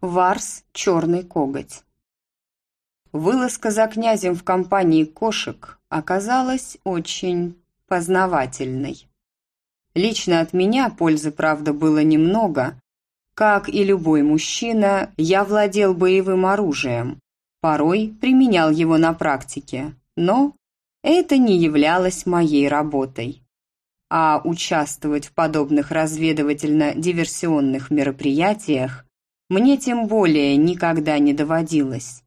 Варс «Черный коготь». Вылазка за князем в компании кошек оказалась очень познавательной. Лично от меня пользы, правда, было немного. Как и любой мужчина, я владел боевым оружием, порой применял его на практике, но это не являлось моей работой. А участвовать в подобных разведывательно-диверсионных мероприятиях мне тем более никогда не доводилось.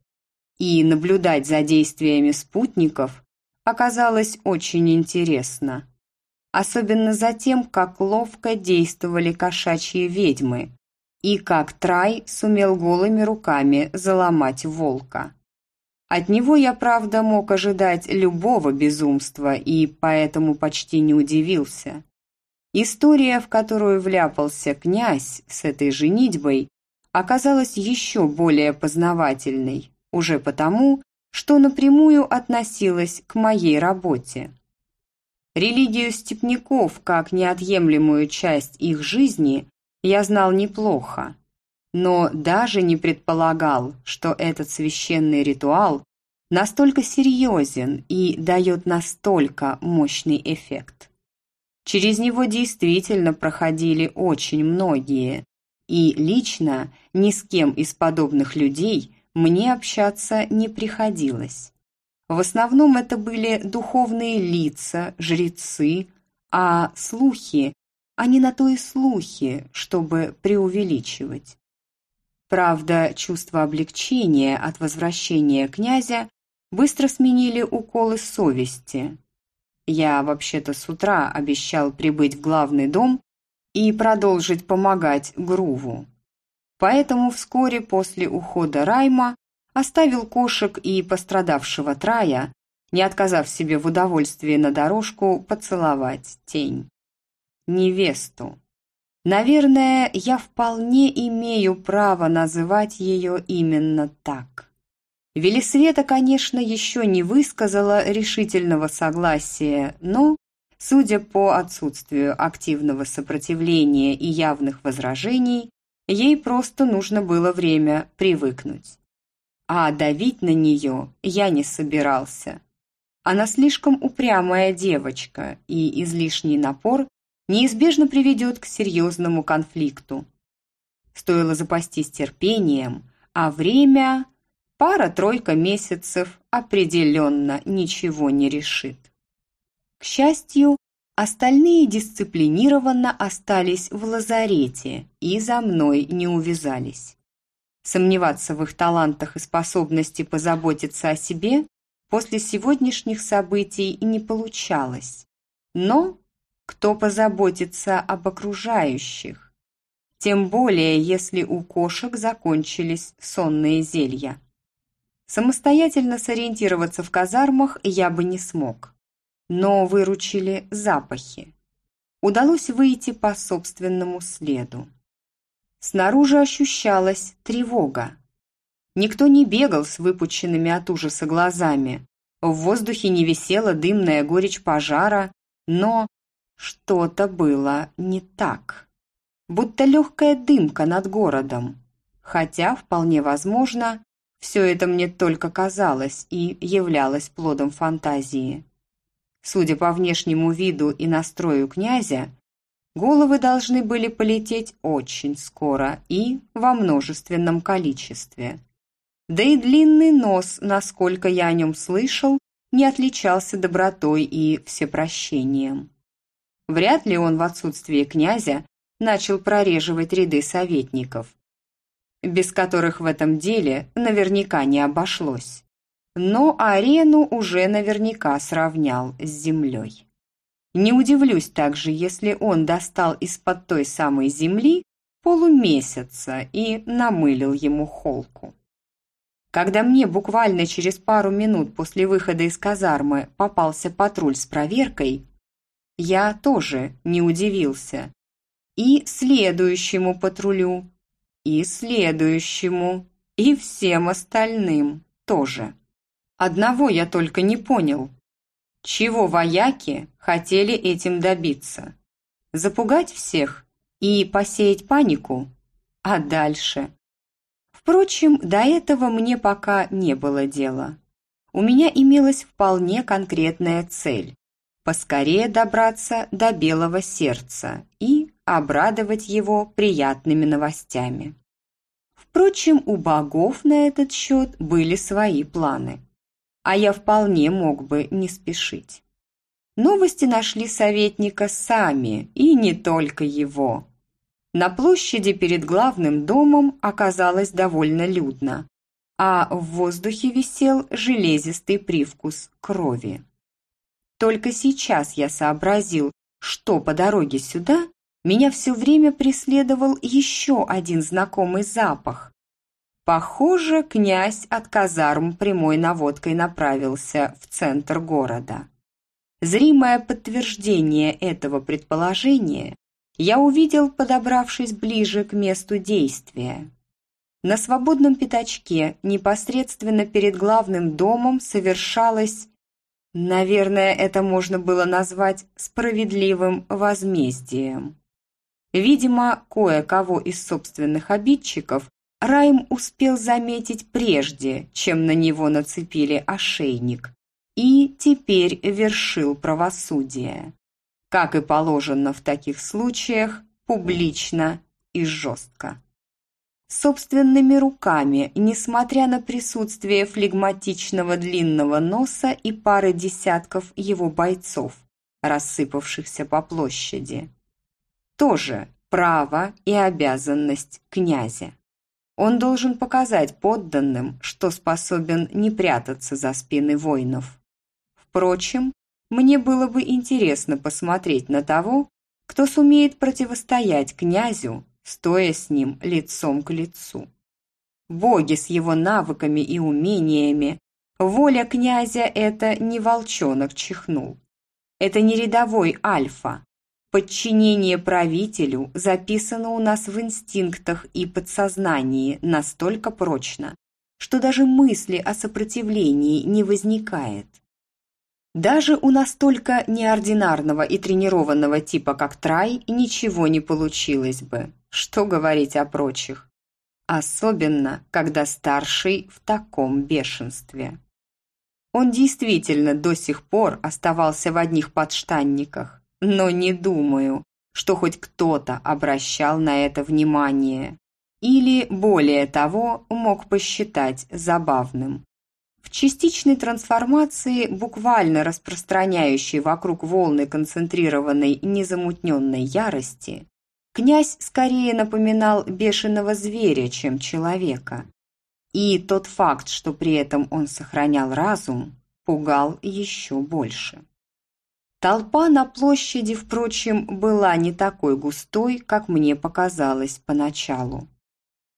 И наблюдать за действиями спутников оказалось очень интересно. Особенно за тем, как ловко действовали кошачьи ведьмы и как Трай сумел голыми руками заломать волка. От него я, правда, мог ожидать любого безумства и поэтому почти не удивился. История, в которую вляпался князь с этой женитьбой, оказалась еще более познавательной, уже потому, что напрямую относилась к моей работе. Религию степняков как неотъемлемую часть их жизни я знал неплохо, но даже не предполагал, что этот священный ритуал настолько серьезен и дает настолько мощный эффект. Через него действительно проходили очень многие, и лично ни с кем из подобных людей мне общаться не приходилось. В основном это были духовные лица, жрецы, а слухи, они на то и слухи, чтобы преувеличивать. Правда, чувство облегчения от возвращения князя быстро сменили уколы совести. Я вообще-то с утра обещал прибыть в главный дом и продолжить помогать Груву. Поэтому вскоре после ухода Райма оставил кошек и пострадавшего Трая, не отказав себе в удовольствии на дорожку поцеловать тень. Невесту. Наверное, я вполне имею право называть ее именно так. Велисвета, конечно, еще не высказала решительного согласия, но Судя по отсутствию активного сопротивления и явных возражений, ей просто нужно было время привыкнуть. А давить на нее я не собирался. Она слишком упрямая девочка, и излишний напор неизбежно приведет к серьезному конфликту. Стоило запастись терпением, а время, пара-тройка месяцев, определенно ничего не решит. К счастью, остальные дисциплинированно остались в лазарете и за мной не увязались. Сомневаться в их талантах и способности позаботиться о себе после сегодняшних событий не получалось. Но кто позаботится об окружающих? Тем более, если у кошек закончились сонные зелья. Самостоятельно сориентироваться в казармах я бы не смог но выручили запахи. Удалось выйти по собственному следу. Снаружи ощущалась тревога. Никто не бегал с выпученными от ужаса глазами. В воздухе не висела дымная горечь пожара, но что-то было не так. Будто легкая дымка над городом. Хотя, вполне возможно, все это мне только казалось и являлось плодом фантазии. Судя по внешнему виду и настрою князя, головы должны были полететь очень скоро и во множественном количестве. Да и длинный нос, насколько я о нем слышал, не отличался добротой и всепрощением. Вряд ли он в отсутствие князя начал прореживать ряды советников, без которых в этом деле наверняка не обошлось но арену уже наверняка сравнял с землей. Не удивлюсь также, если он достал из-под той самой земли полумесяца и намылил ему холку. Когда мне буквально через пару минут после выхода из казармы попался патруль с проверкой, я тоже не удивился. И следующему патрулю, и следующему, и всем остальным тоже. Одного я только не понял. Чего вояки хотели этим добиться? Запугать всех и посеять панику? А дальше? Впрочем, до этого мне пока не было дела. У меня имелась вполне конкретная цель – поскорее добраться до белого сердца и обрадовать его приятными новостями. Впрочем, у богов на этот счет были свои планы, а я вполне мог бы не спешить. Новости нашли советника сами, и не только его. На площади перед главным домом оказалось довольно людно, а в воздухе висел железистый привкус крови. Только сейчас я сообразил, что по дороге сюда меня все время преследовал еще один знакомый запах. Похоже, князь от казарм прямой наводкой направился в центр города. Зримое подтверждение этого предположения я увидел, подобравшись ближе к месту действия. На свободном пятачке, непосредственно перед главным домом, совершалось, наверное, это можно было назвать справедливым возмездием. Видимо, кое-кого из собственных обидчиков Райм успел заметить прежде, чем на него нацепили ошейник, и теперь вершил правосудие. Как и положено в таких случаях, публично и жестко. Собственными руками, несмотря на присутствие флегматичного длинного носа и пары десятков его бойцов, рассыпавшихся по площади. Тоже право и обязанность князя. Он должен показать подданным, что способен не прятаться за спины воинов. Впрочем, мне было бы интересно посмотреть на того, кто сумеет противостоять князю, стоя с ним лицом к лицу. Боги с его навыками и умениями, воля князя – это не волчонок чихнул. Это не рядовой альфа. Подчинение правителю записано у нас в инстинктах и подсознании настолько прочно, что даже мысли о сопротивлении не возникает. Даже у настолько неординарного и тренированного типа, как Трай, ничего не получилось бы. Что говорить о прочих? Особенно, когда старший в таком бешенстве. Он действительно до сих пор оставался в одних подштанниках, но не думаю, что хоть кто-то обращал на это внимание. Или, более того, мог посчитать забавным. В частичной трансформации, буквально распространяющей вокруг волны концентрированной незамутненной ярости, князь скорее напоминал бешеного зверя, чем человека. И тот факт, что при этом он сохранял разум, пугал еще больше. Толпа на площади, впрочем, была не такой густой, как мне показалось поначалу.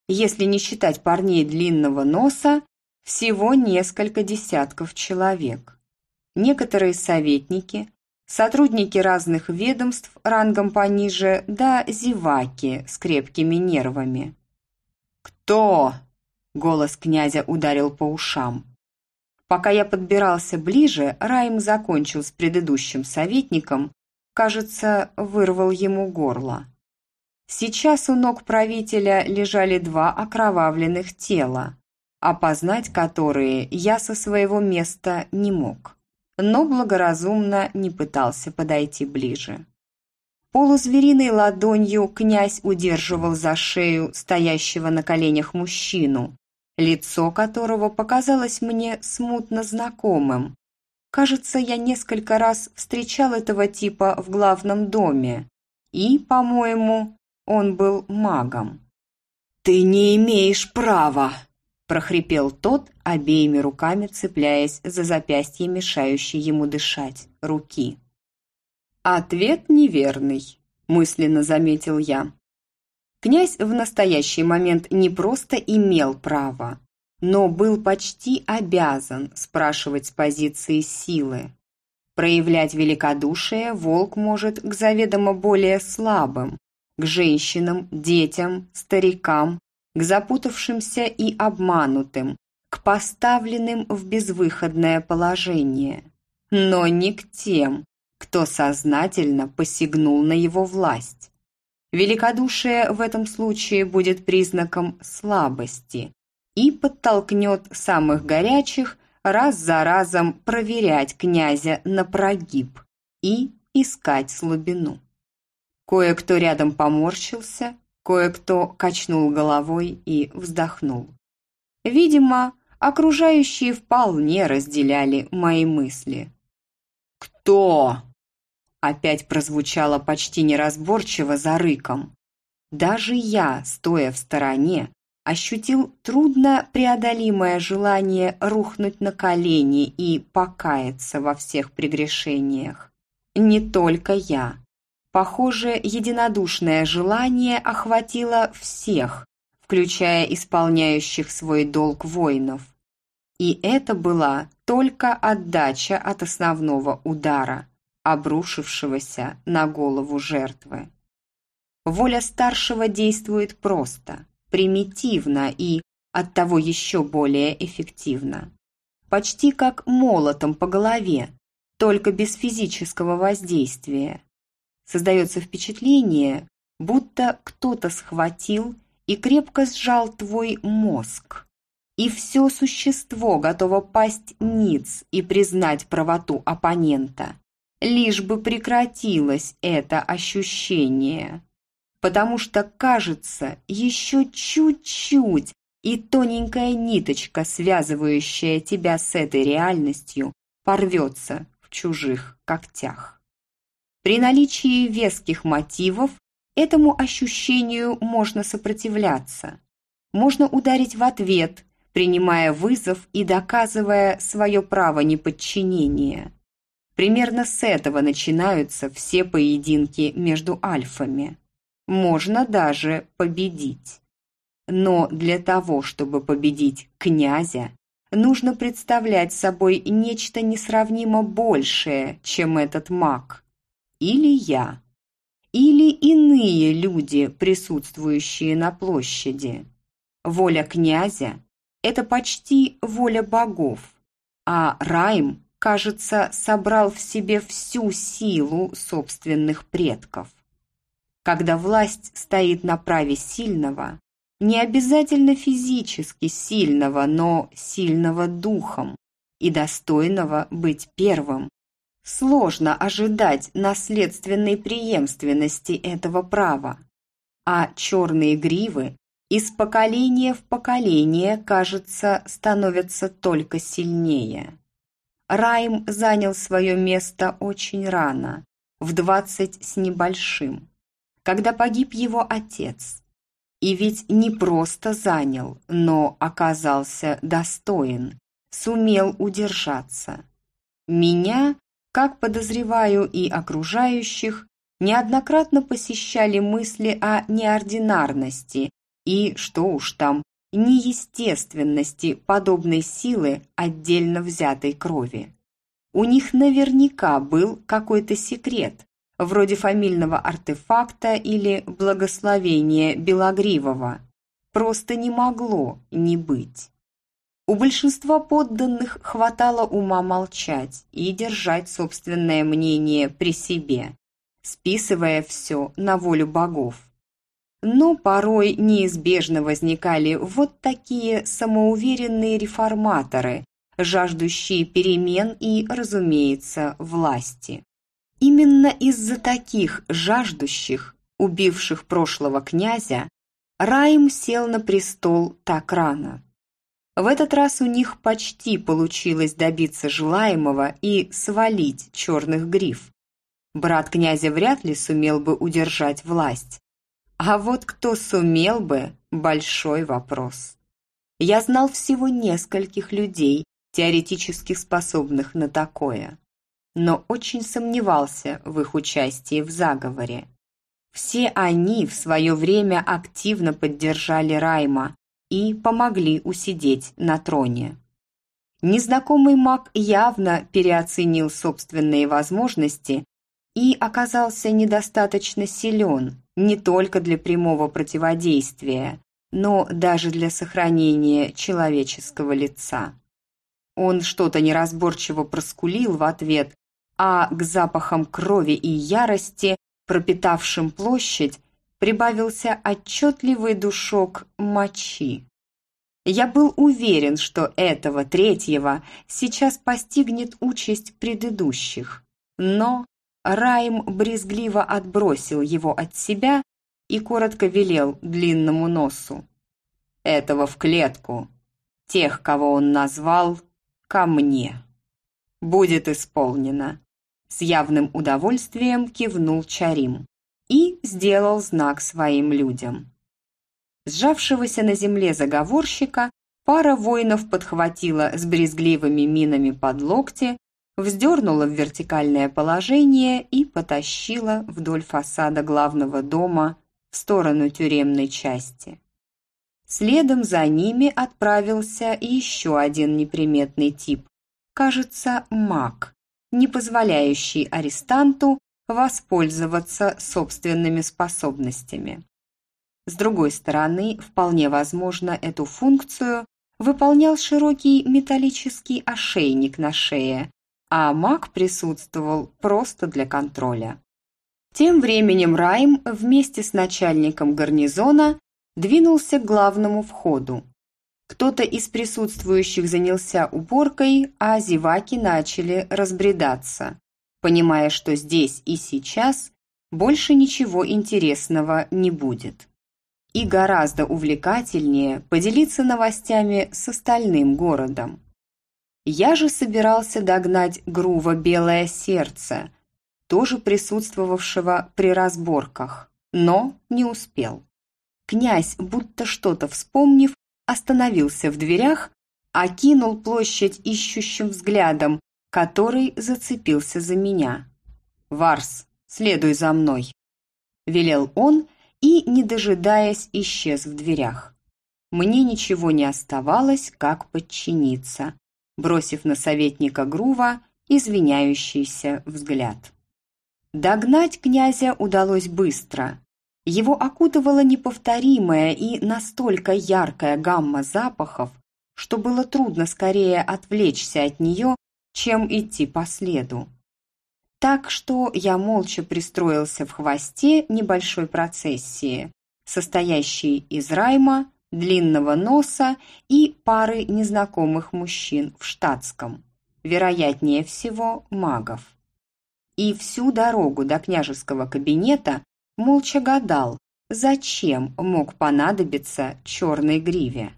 Если не считать парней длинного носа, всего несколько десятков человек. Некоторые советники, сотрудники разных ведомств рангом пониже, да зеваки с крепкими нервами. «Кто?» – голос князя ударил по ушам. Пока я подбирался ближе, Райм закончил с предыдущим советником, кажется, вырвал ему горло. Сейчас у ног правителя лежали два окровавленных тела опознать которые я со своего места не мог, но благоразумно не пытался подойти ближе. Полузвериной ладонью князь удерживал за шею стоящего на коленях мужчину, лицо которого показалось мне смутно знакомым. Кажется, я несколько раз встречал этого типа в главном доме, и, по-моему, он был магом. «Ты не имеешь права!» прохрипел тот, обеими руками цепляясь за запястье, мешающей ему дышать, руки. «Ответ неверный», – мысленно заметил я. Князь в настоящий момент не просто имел право, но был почти обязан спрашивать с позиции силы. Проявлять великодушие волк может к заведомо более слабым, к женщинам, детям, старикам, к запутавшимся и обманутым, к поставленным в безвыходное положение, но не к тем, кто сознательно посягнул на его власть. Великодушие в этом случае будет признаком слабости и подтолкнет самых горячих раз за разом проверять князя на прогиб и искать слабину. Кое-кто рядом поморщился, кое-кто качнул головой и вздохнул. Видимо, окружающие вполне разделяли мои мысли. «Кто?» Опять прозвучало почти неразборчиво за рыком. Даже я, стоя в стороне, ощутил трудно преодолимое желание рухнуть на колени и покаяться во всех прегрешениях. Не только я. Похоже, единодушное желание охватило всех, включая исполняющих свой долг воинов. И это была только отдача от основного удара – обрушившегося на голову жертвы. Воля старшего действует просто, примитивно и оттого еще более эффективно. Почти как молотом по голове, только без физического воздействия. Создается впечатление, будто кто-то схватил и крепко сжал твой мозг. И все существо готово пасть ниц и признать правоту оппонента лишь бы прекратилось это ощущение. Потому что, кажется, еще чуть-чуть, и тоненькая ниточка, связывающая тебя с этой реальностью, порвется в чужих когтях. При наличии веских мотивов этому ощущению можно сопротивляться. Можно ударить в ответ, принимая вызов и доказывая свое право неподчинения. Примерно с этого начинаются все поединки между альфами. Можно даже победить. Но для того, чтобы победить князя, нужно представлять собой нечто несравнимо большее, чем этот маг. Или я. Или иные люди, присутствующие на площади. Воля князя – это почти воля богов, а Райм кажется, собрал в себе всю силу собственных предков. Когда власть стоит на праве сильного, не обязательно физически сильного, но сильного духом и достойного быть первым, сложно ожидать наследственной преемственности этого права, а черные гривы из поколения в поколение, кажется, становятся только сильнее. Райм занял свое место очень рано, в двадцать с небольшим, когда погиб его отец. И ведь не просто занял, но оказался достоин, сумел удержаться. Меня, как подозреваю и окружающих, неоднократно посещали мысли о неординарности и, что уж там, неестественности подобной силы отдельно взятой крови. У них наверняка был какой-то секрет, вроде фамильного артефакта или благословения Белогривого. Просто не могло не быть. У большинства подданных хватало ума молчать и держать собственное мнение при себе, списывая все на волю богов. Но порой неизбежно возникали вот такие самоуверенные реформаторы, жаждущие перемен и, разумеется, власти. Именно из-за таких жаждущих, убивших прошлого князя, Раим сел на престол так рано. В этот раз у них почти получилось добиться желаемого и свалить черных гриф. Брат князя вряд ли сумел бы удержать власть. А вот кто сумел бы – большой вопрос. Я знал всего нескольких людей, теоретически способных на такое, но очень сомневался в их участии в заговоре. Все они в свое время активно поддержали Райма и помогли усидеть на троне. Незнакомый маг явно переоценил собственные возможности и оказался недостаточно силен не только для прямого противодействия, но даже для сохранения человеческого лица. Он что-то неразборчиво проскулил в ответ, а к запахам крови и ярости, пропитавшим площадь, прибавился отчетливый душок мочи. Я был уверен, что этого третьего сейчас постигнет участь предыдущих, но Райм брезгливо отбросил его от себя и коротко велел длинному носу. «Этого в клетку, тех, кого он назвал, ко мне. Будет исполнено». С явным удовольствием кивнул Чарим и сделал знак своим людям. Сжавшегося на земле заговорщика пара воинов подхватила с брезгливыми минами под локти, вздернула в вертикальное положение и потащила вдоль фасада главного дома в сторону тюремной части. Следом за ними отправился еще один неприметный тип, кажется, маг, не позволяющий арестанту воспользоваться собственными способностями. С другой стороны, вполне возможно, эту функцию выполнял широкий металлический ошейник на шее, а маг присутствовал просто для контроля. Тем временем Райм вместе с начальником гарнизона двинулся к главному входу. Кто-то из присутствующих занялся уборкой, а зеваки начали разбредаться, понимая, что здесь и сейчас больше ничего интересного не будет. И гораздо увлекательнее поделиться новостями с остальным городом. Я же собирался догнать Грува «Белое сердце», тоже присутствовавшего при разборках, но не успел. Князь, будто что-то вспомнив, остановился в дверях, окинул площадь ищущим взглядом, который зацепился за меня. «Варс, следуй за мной!» Велел он и, не дожидаясь, исчез в дверях. Мне ничего не оставалось, как подчиниться, бросив на советника Грува извиняющийся взгляд. Догнать князя удалось быстро. Его окутывала неповторимая и настолько яркая гамма запахов, что было трудно скорее отвлечься от нее, чем идти по следу. Так что я молча пристроился в хвосте небольшой процессии, состоящей из райма, длинного носа и пары незнакомых мужчин в штатском, вероятнее всего магов и всю дорогу до княжеского кабинета молча гадал, зачем мог понадобиться черной гриве.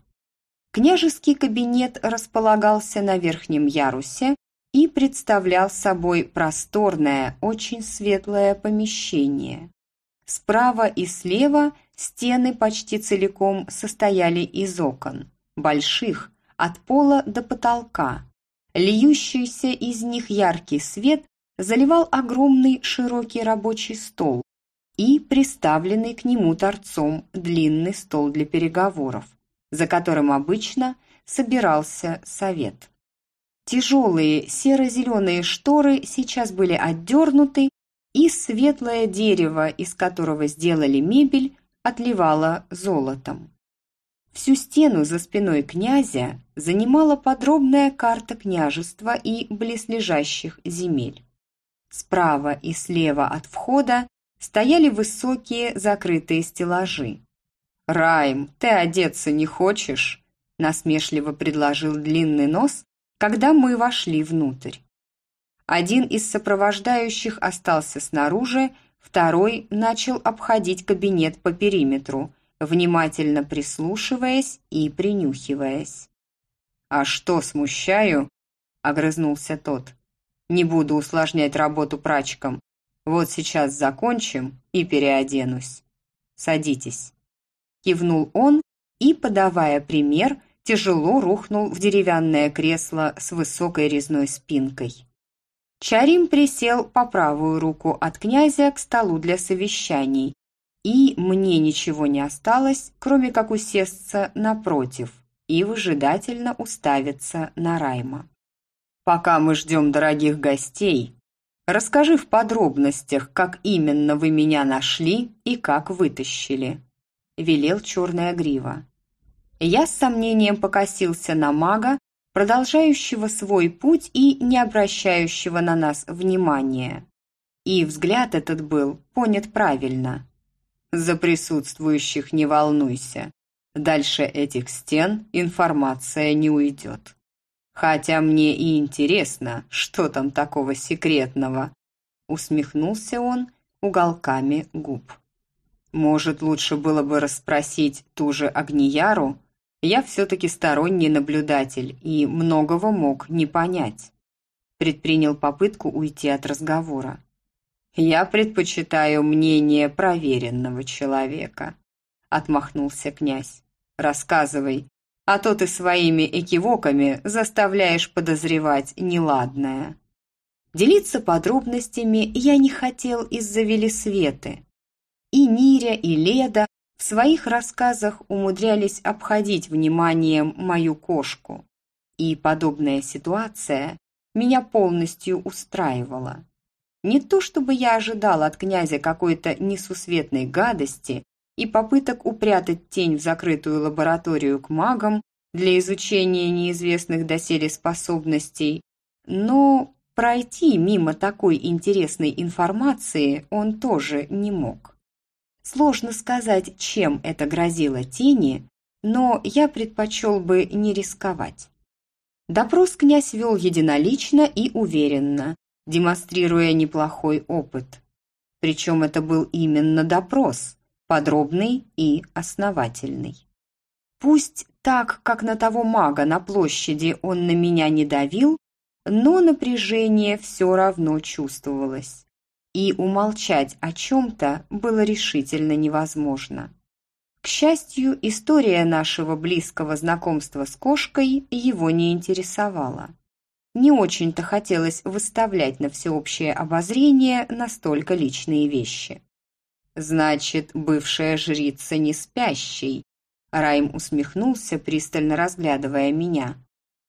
Княжеский кабинет располагался на верхнем ярусе и представлял собой просторное, очень светлое помещение. Справа и слева стены почти целиком состояли из окон, больших, от пола до потолка. Льющийся из них яркий свет заливал огромный широкий рабочий стол и приставленный к нему торцом длинный стол для переговоров, за которым обычно собирался совет. Тяжелые серо-зеленые шторы сейчас были отдернуты, и светлое дерево, из которого сделали мебель, отливало золотом. Всю стену за спиной князя занимала подробная карта княжества и близлежащих земель. Справа и слева от входа стояли высокие закрытые стеллажи. «Райм, ты одеться не хочешь?» – насмешливо предложил длинный нос, когда мы вошли внутрь. Один из сопровождающих остался снаружи, второй начал обходить кабинет по периметру, внимательно прислушиваясь и принюхиваясь. «А что, смущаю?» – огрызнулся тот. Не буду усложнять работу прачкам. Вот сейчас закончим и переоденусь. Садитесь. Кивнул он и, подавая пример, тяжело рухнул в деревянное кресло с высокой резной спинкой. Чарим присел по правую руку от князя к столу для совещаний, и мне ничего не осталось, кроме как усесться напротив и выжидательно уставиться на Райма. Пока мы ждем дорогих гостей, расскажи в подробностях, как именно вы меня нашли и как вытащили», – велел черная грива. Я с сомнением покосился на мага, продолжающего свой путь и не обращающего на нас внимания. И взгляд этот был понят правильно. За присутствующих не волнуйся. Дальше этих стен информация не уйдет. Хотя мне и интересно, что там такого секретного. Усмехнулся он уголками губ. Может, лучше было бы расспросить ту же Агнияру? Я все-таки сторонний наблюдатель и многого мог не понять. Предпринял попытку уйти от разговора. «Я предпочитаю мнение проверенного человека», — отмахнулся князь. «Рассказывай, а то ты своими экивоками заставляешь подозревать неладное». Делиться подробностями я не хотел из-за Велисветы. И Ниря, и Леда своих рассказах умудрялись обходить вниманием мою кошку. И подобная ситуация меня полностью устраивала. Не то чтобы я ожидал от князя какой-то несусветной гадости и попыток упрятать тень в закрытую лабораторию к магам для изучения неизвестных доселе способностей, но пройти мимо такой интересной информации он тоже не мог. Сложно сказать, чем это грозило тени, но я предпочел бы не рисковать. Допрос князь вел единолично и уверенно, демонстрируя неплохой опыт. Причем это был именно допрос, подробный и основательный. Пусть так, как на того мага на площади он на меня не давил, но напряжение все равно чувствовалось. И умолчать о чем-то было решительно невозможно. К счастью, история нашего близкого знакомства с кошкой его не интересовала не очень-то хотелось выставлять на всеобщее обозрение настолько личные вещи. «Значит, бывшая жрица не спящий», Райм усмехнулся, пристально разглядывая меня.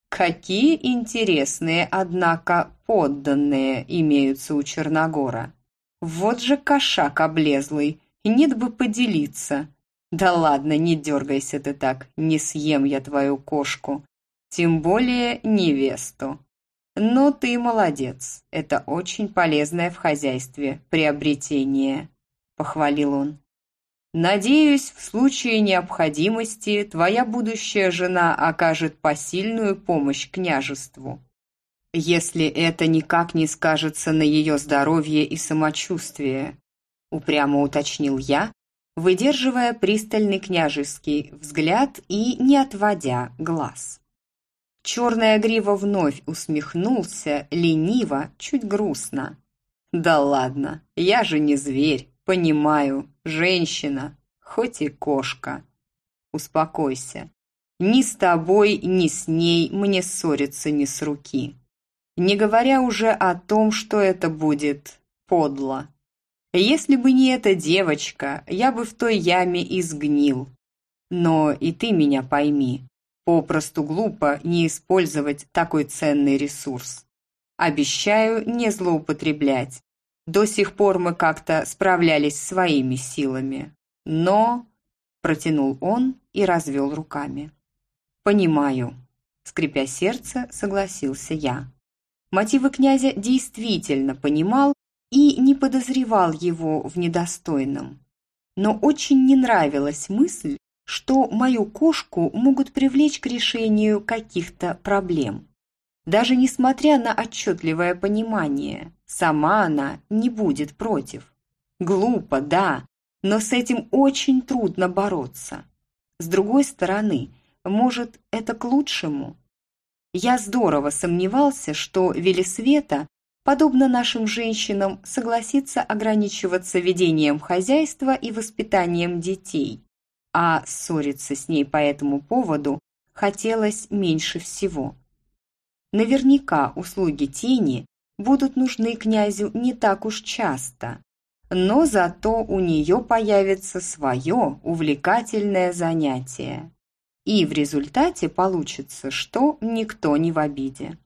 «Какие интересные, однако, подданные имеются у Черногора. Вот же кошак облезлый, нет бы поделиться. Да ладно, не дергайся ты так, не съем я твою кошку, тем более невесту». «Но ты молодец. Это очень полезное в хозяйстве приобретение», – похвалил он. «Надеюсь, в случае необходимости твоя будущая жена окажет посильную помощь княжеству, если это никак не скажется на ее здоровье и самочувствие», – упрямо уточнил я, выдерживая пристальный княжеский взгляд и не отводя глаз. Черная грива вновь усмехнулся, лениво, чуть грустно. «Да ладно, я же не зверь, понимаю, женщина, хоть и кошка. Успокойся. Ни с тобой, ни с ней мне ссориться не с руки. Не говоря уже о том, что это будет подло. Если бы не эта девочка, я бы в той яме изгнил. Но и ты меня пойми, Попросту глупо не использовать такой ценный ресурс. Обещаю не злоупотреблять. До сих пор мы как-то справлялись своими силами. Но...» Протянул он и развел руками. «Понимаю». Скрипя сердце, согласился я. Мотивы князя действительно понимал и не подозревал его в недостойном. Но очень не нравилась мысль, что мою кошку могут привлечь к решению каких-то проблем. Даже несмотря на отчетливое понимание, сама она не будет против. Глупо, да, но с этим очень трудно бороться. С другой стороны, может, это к лучшему? Я здорово сомневался, что Велисвета, подобно нашим женщинам, согласится ограничиваться ведением хозяйства и воспитанием детей а ссориться с ней по этому поводу хотелось меньше всего. Наверняка услуги тени будут нужны князю не так уж часто, но зато у нее появится свое увлекательное занятие. И в результате получится, что никто не в обиде.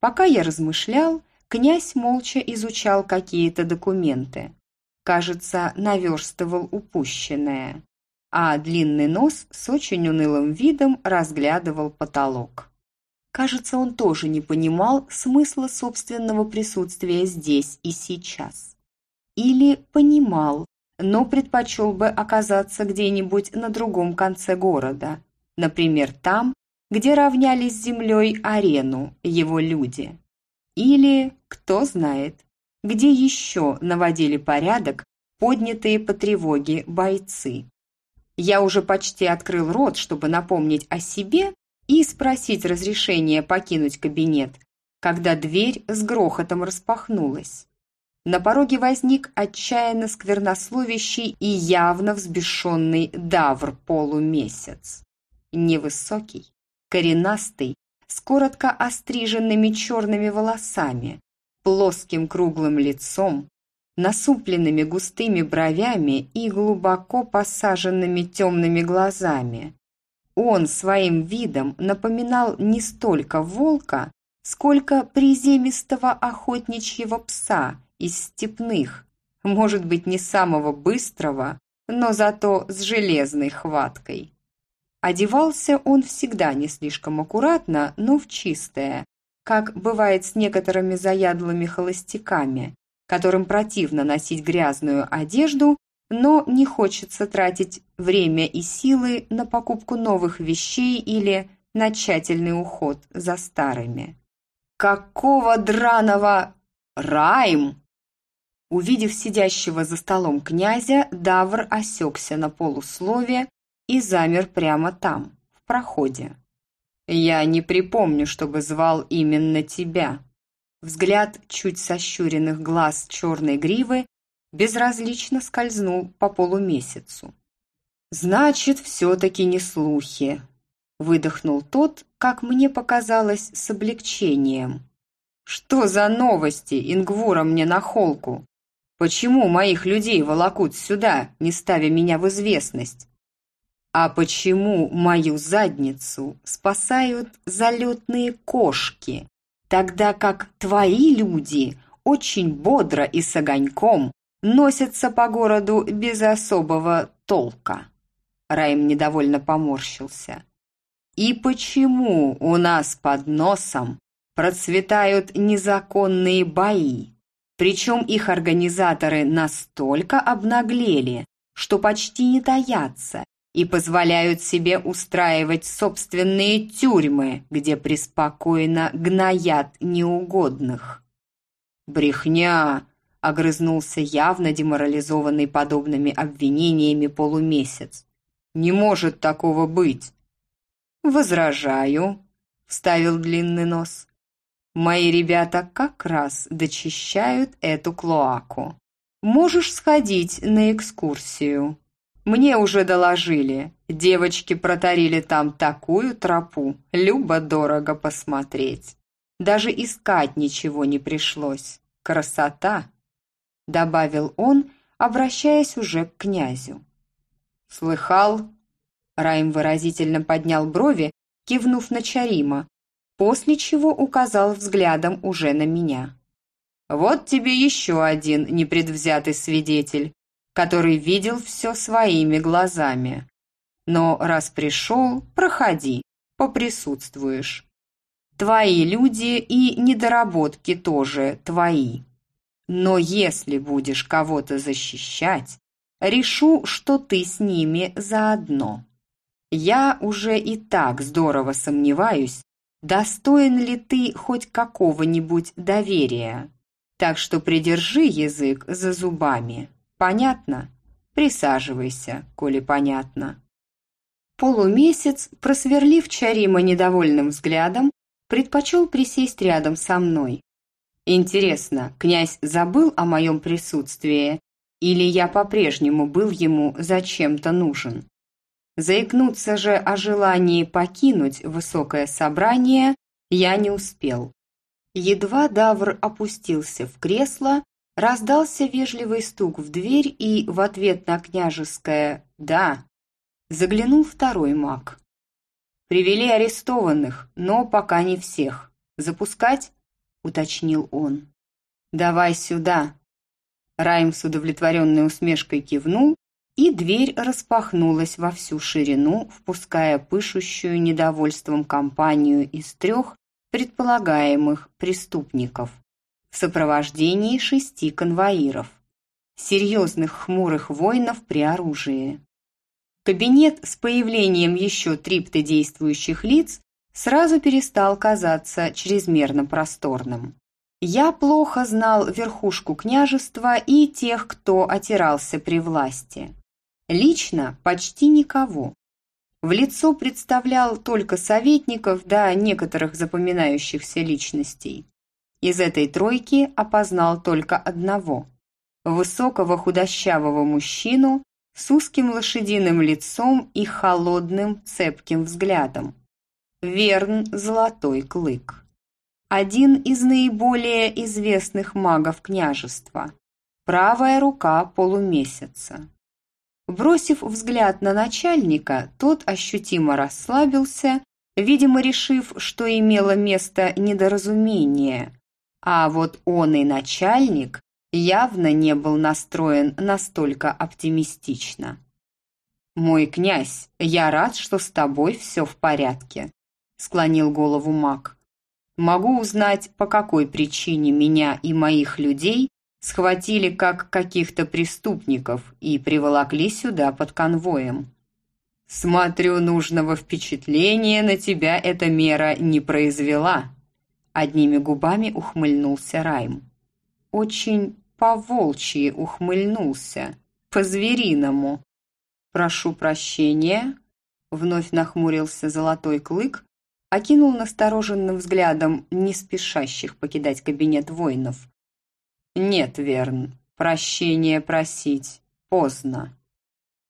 Пока я размышлял, князь молча изучал какие-то документы. Кажется, наверстывал упущенное а длинный нос с очень унылым видом разглядывал потолок. Кажется, он тоже не понимал смысла собственного присутствия здесь и сейчас. Или понимал, но предпочел бы оказаться где-нибудь на другом конце города, например, там, где равнялись с землей арену его люди. Или, кто знает, где еще наводили порядок поднятые по тревоге бойцы. Я уже почти открыл рот, чтобы напомнить о себе и спросить разрешения покинуть кабинет, когда дверь с грохотом распахнулась. На пороге возник отчаянно сквернословящий и явно взбешенный давр полумесяц. Невысокий, коренастый, с коротко остриженными черными волосами, плоским круглым лицом, насупленными густыми бровями и глубоко посаженными темными глазами. Он своим видом напоминал не столько волка, сколько приземистого охотничьего пса из степных, может быть, не самого быстрого, но зато с железной хваткой. Одевался он всегда не слишком аккуратно, но в чистое, как бывает с некоторыми заядлыми холостяками, которым противно носить грязную одежду, но не хочется тратить время и силы на покупку новых вещей или на тщательный уход за старыми. «Какого драного райм!» Увидев сидящего за столом князя, Давр осекся на полуслове и замер прямо там, в проходе. «Я не припомню, чтобы звал именно тебя». Взгляд чуть сощуренных глаз черной гривы безразлично скользнул по полумесяцу. «Значит, все-таки не слухи», — выдохнул тот, как мне показалось, с облегчением. «Что за новости Ингвура мне на холку? Почему моих людей волокут сюда, не ставя меня в известность? А почему мою задницу спасают залетные кошки, тогда как твои люди очень бодро и с огоньком носятся по городу без особого толка?» Раим недовольно поморщился. «И почему у нас под носом процветают незаконные бои, причем их организаторы настолько обнаглели, что почти не таятся и позволяют себе устраивать собственные тюрьмы, где преспокойно гноят неугодных. «Брехня!» — огрызнулся явно деморализованный подобными обвинениями полумесяц. «Не может такого быть!» «Возражаю», — вставил длинный нос. Мои ребята как раз дочищают эту клоаку. Можешь сходить на экскурсию. Мне уже доложили. Девочки протарили там такую тропу. Любо-дорого посмотреть. Даже искать ничего не пришлось. Красота!» Добавил он, обращаясь уже к князю. «Слыхал?» Раим выразительно поднял брови, кивнув на Чарима, после чего указал взглядом уже на меня. «Вот тебе еще один непредвзятый свидетель, который видел все своими глазами. Но раз пришел, проходи, поприсутствуешь. Твои люди и недоработки тоже твои. Но если будешь кого-то защищать, решу, что ты с ними заодно. Я уже и так здорово сомневаюсь, достоин ли ты хоть какого-нибудь доверия. Так что придержи язык за зубами. Понятно? Присаживайся, коли понятно. Полумесяц, просверлив Чарима недовольным взглядом, предпочел присесть рядом со мной. Интересно, князь забыл о моем присутствии, или я по-прежнему был ему зачем-то нужен? Заикнуться же о желании покинуть высокое собрание я не успел. Едва Давр опустился в кресло, раздался вежливый стук в дверь, и в ответ на княжеское «да» заглянул второй маг. «Привели арестованных, но пока не всех. Запускать?» — уточнил он. «Давай сюда». Райм с удовлетворенной усмешкой кивнул и дверь распахнулась во всю ширину, впуская пышущую недовольством компанию из трех предполагаемых преступников в сопровождении шести конвоиров. серьезных хмурых воинов при оружии. Кабинет с появлением еще трипты действующих лиц сразу перестал казаться чрезмерно просторным. Я плохо знал верхушку княжества и тех, кто отирался при власти. Лично почти никого. В лицо представлял только советников да некоторых запоминающихся личностей. Из этой тройки опознал только одного – высокого худощавого мужчину с узким лошадиным лицом и холодным цепким взглядом. Верн Золотой Клык. Один из наиболее известных магов княжества. Правая рука полумесяца. Бросив взгляд на начальника, тот ощутимо расслабился, видимо, решив, что имело место недоразумение. А вот он и начальник явно не был настроен настолько оптимистично. «Мой князь, я рад, что с тобой все в порядке», – склонил голову маг. «Могу узнать, по какой причине меня и моих людей схватили как каких-то преступников и приволокли сюда под конвоем. Смотрю, нужного впечатления на тебя эта мера не произвела. Одними губами ухмыльнулся Райм. Очень по-волчьи ухмыльнулся, по-звериному. «Прошу прощения», — вновь нахмурился золотой клык, окинул настороженным взглядом не спешащих покидать кабинет воинов. «Нет, Верн, прощения просить поздно».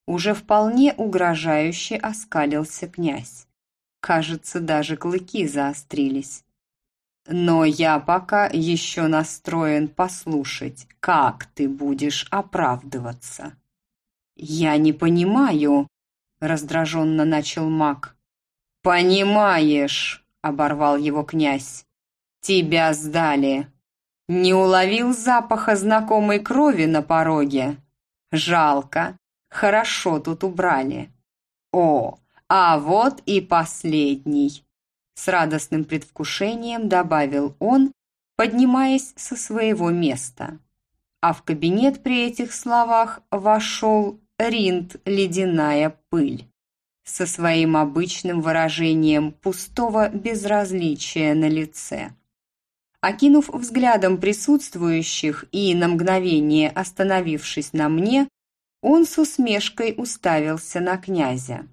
Уже вполне угрожающе оскалился князь. Кажется, даже клыки заострились. Но я пока еще настроен послушать, как ты будешь оправдываться. Я не понимаю, раздраженно начал маг. Понимаешь, оборвал его князь. Тебя сдали. Не уловил запаха знакомой крови на пороге? Жалко. Хорошо тут убрали. О, а вот и последний. С радостным предвкушением добавил он, поднимаясь со своего места. А в кабинет при этих словах вошел Ринд «Ледяная пыль» со своим обычным выражением пустого безразличия на лице. Окинув взглядом присутствующих и на мгновение остановившись на мне, он с усмешкой уставился на князя.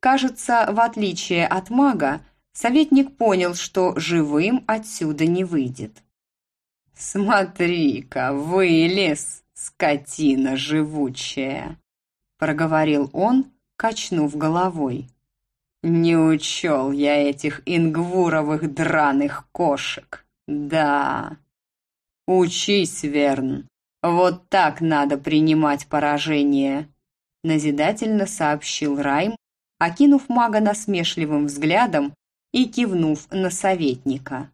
Кажется, в отличие от мага, советник понял, что живым отсюда не выйдет. «Смотри-ка, вылез, скотина живучая!» – проговорил он, качнув головой. «Не учел я этих ингвуровых драных кошек!» Да. Учись, Верн. Вот так надо принимать поражение, назидательно сообщил Райм, окинув мага насмешливым взглядом и кивнув на советника.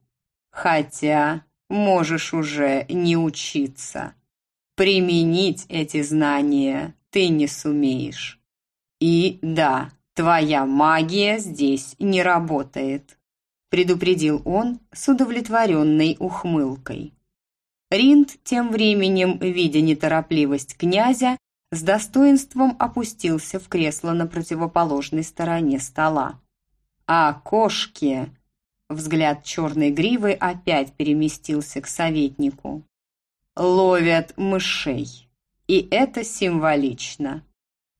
Хотя можешь уже не учиться. Применить эти знания ты не сумеешь. И да, твоя магия здесь не работает предупредил он с удовлетворенной ухмылкой. Ринд, тем временем, видя неторопливость князя, с достоинством опустился в кресло на противоположной стороне стола. «А кошки!» Взгляд черной гривы опять переместился к советнику. «Ловят мышей. И это символично.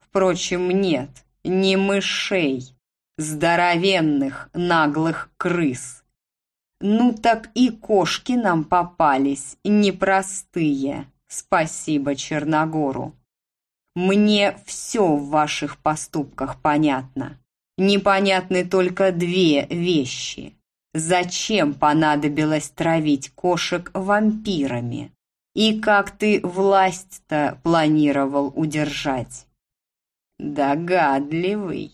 Впрочем, нет, не мышей, здоровенных наглых крыс. Ну так и кошки нам попались, непростые. Спасибо Черногору. Мне все в ваших поступках понятно. Непонятны только две вещи. Зачем понадобилось травить кошек вампирами? И как ты власть-то планировал удержать? Догадливый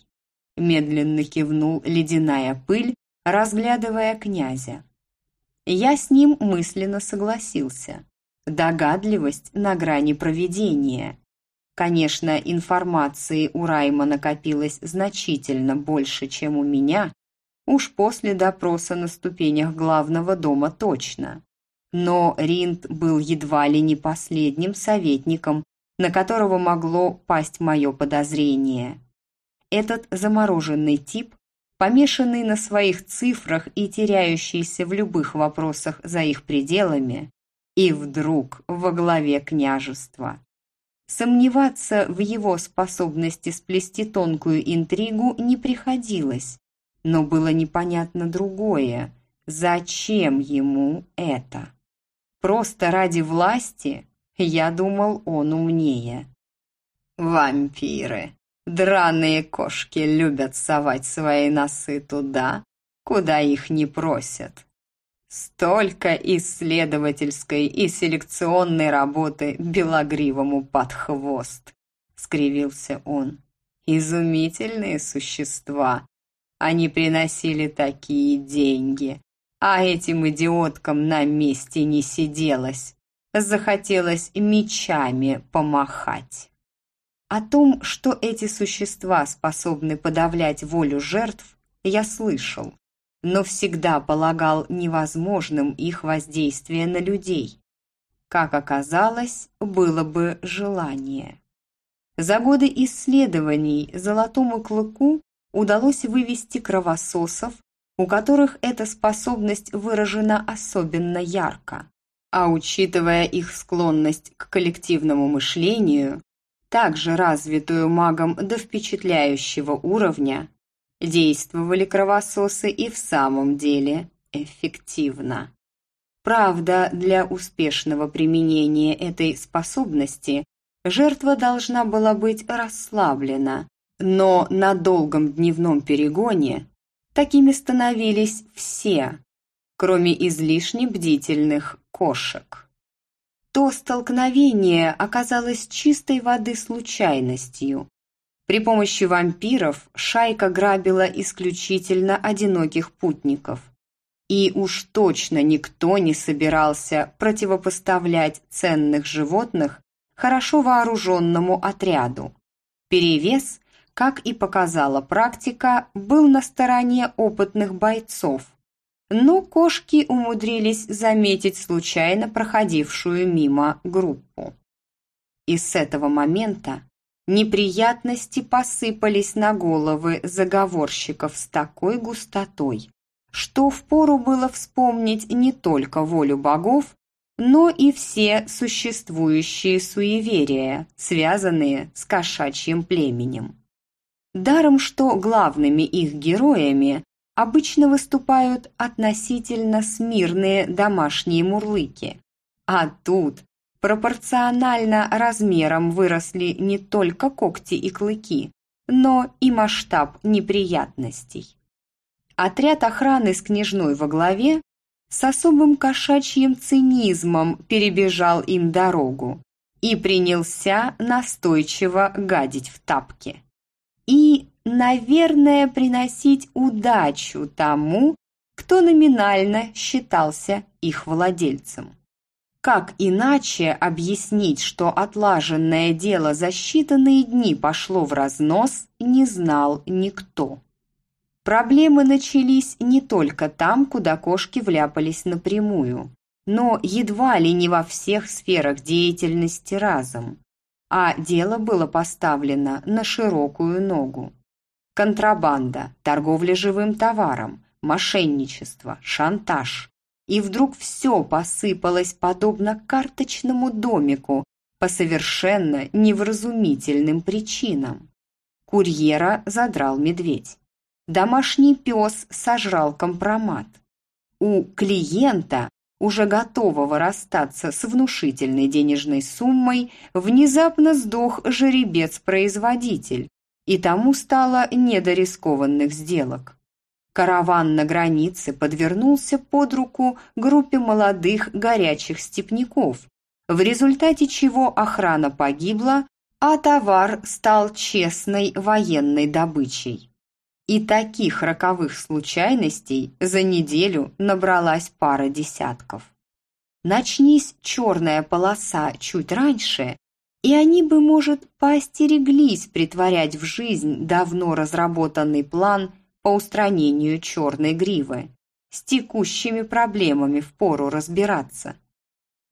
медленно кивнул ледяная пыль, разглядывая князя. Я с ним мысленно согласился. Догадливость на грани проведения. Конечно, информации у Райма накопилось значительно больше, чем у меня, уж после допроса на ступенях главного дома точно. но Ринд был едва ли не последним советником, на которого могло пасть мое подозрение. Этот замороженный тип, помешанный на своих цифрах и теряющийся в любых вопросах за их пределами, и вдруг во главе княжества. Сомневаться в его способности сплести тонкую интригу не приходилось, но было непонятно другое. Зачем ему это? Просто ради власти? Я думал, он умнее. Вампиры. Драные кошки любят совать свои носы туда, куда их не просят. Столько исследовательской и селекционной работы белогривому под хвост, скривился он. Изумительные существа. Они приносили такие деньги, а этим идиоткам на месте не сиделось. Захотелось мечами помахать. О том, что эти существа способны подавлять волю жертв, я слышал, но всегда полагал невозможным их воздействие на людей. Как оказалось, было бы желание. За годы исследований золотому клыку удалось вывести кровососов у которых эта способность выражена особенно ярко. А учитывая их склонность к коллективному мышлению, также развитую магом до впечатляющего уровня, действовали кровососы и в самом деле эффективно. Правда, для успешного применения этой способности жертва должна была быть расслаблена, но на долгом дневном перегоне Такими становились все, кроме излишне бдительных кошек. То столкновение оказалось чистой воды случайностью. При помощи вампиров шайка грабила исключительно одиноких путников. И уж точно никто не собирался противопоставлять ценных животных хорошо вооруженному отряду. Перевес как и показала практика, был на стороне опытных бойцов. Но кошки умудрились заметить случайно проходившую мимо группу. И с этого момента неприятности посыпались на головы заговорщиков с такой густотой, что впору было вспомнить не только волю богов, но и все существующие суеверия, связанные с кошачьим племенем. Даром, что главными их героями обычно выступают относительно смирные домашние мурлыки. А тут пропорционально размером выросли не только когти и клыки, но и масштаб неприятностей. Отряд охраны с княжной во главе с особым кошачьим цинизмом перебежал им дорогу и принялся настойчиво гадить в тапки и, наверное, приносить удачу тому, кто номинально считался их владельцем. Как иначе объяснить, что отлаженное дело за считанные дни пошло в разнос, не знал никто. Проблемы начались не только там, куда кошки вляпались напрямую, но едва ли не во всех сферах деятельности разом а дело было поставлено на широкую ногу. Контрабанда, торговля живым товаром, мошенничество, шантаж. И вдруг все посыпалось подобно карточному домику по совершенно невразумительным причинам. Курьера задрал медведь. Домашний пес сожрал компромат. У клиента уже готового расстаться с внушительной денежной суммой, внезапно сдох жеребец-производитель, и тому стало не до рискованных сделок. Караван на границе подвернулся под руку группе молодых горячих степняков, в результате чего охрана погибла, а товар стал честной военной добычей. И таких роковых случайностей за неделю набралась пара десятков. Начнись черная полоса чуть раньше, и они бы, может, поостереглись притворять в жизнь давно разработанный план по устранению черной гривы. с текущими проблемами впору разбираться.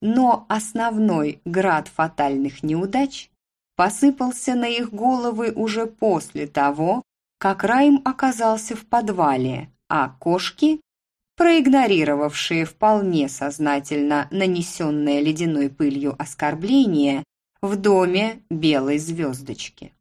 Но основной град фатальных неудач посыпался на их головы уже после того, как Райм оказался в подвале, а кошки, проигнорировавшие вполне сознательно нанесенное ледяной пылью оскорбление, в доме белой звездочки.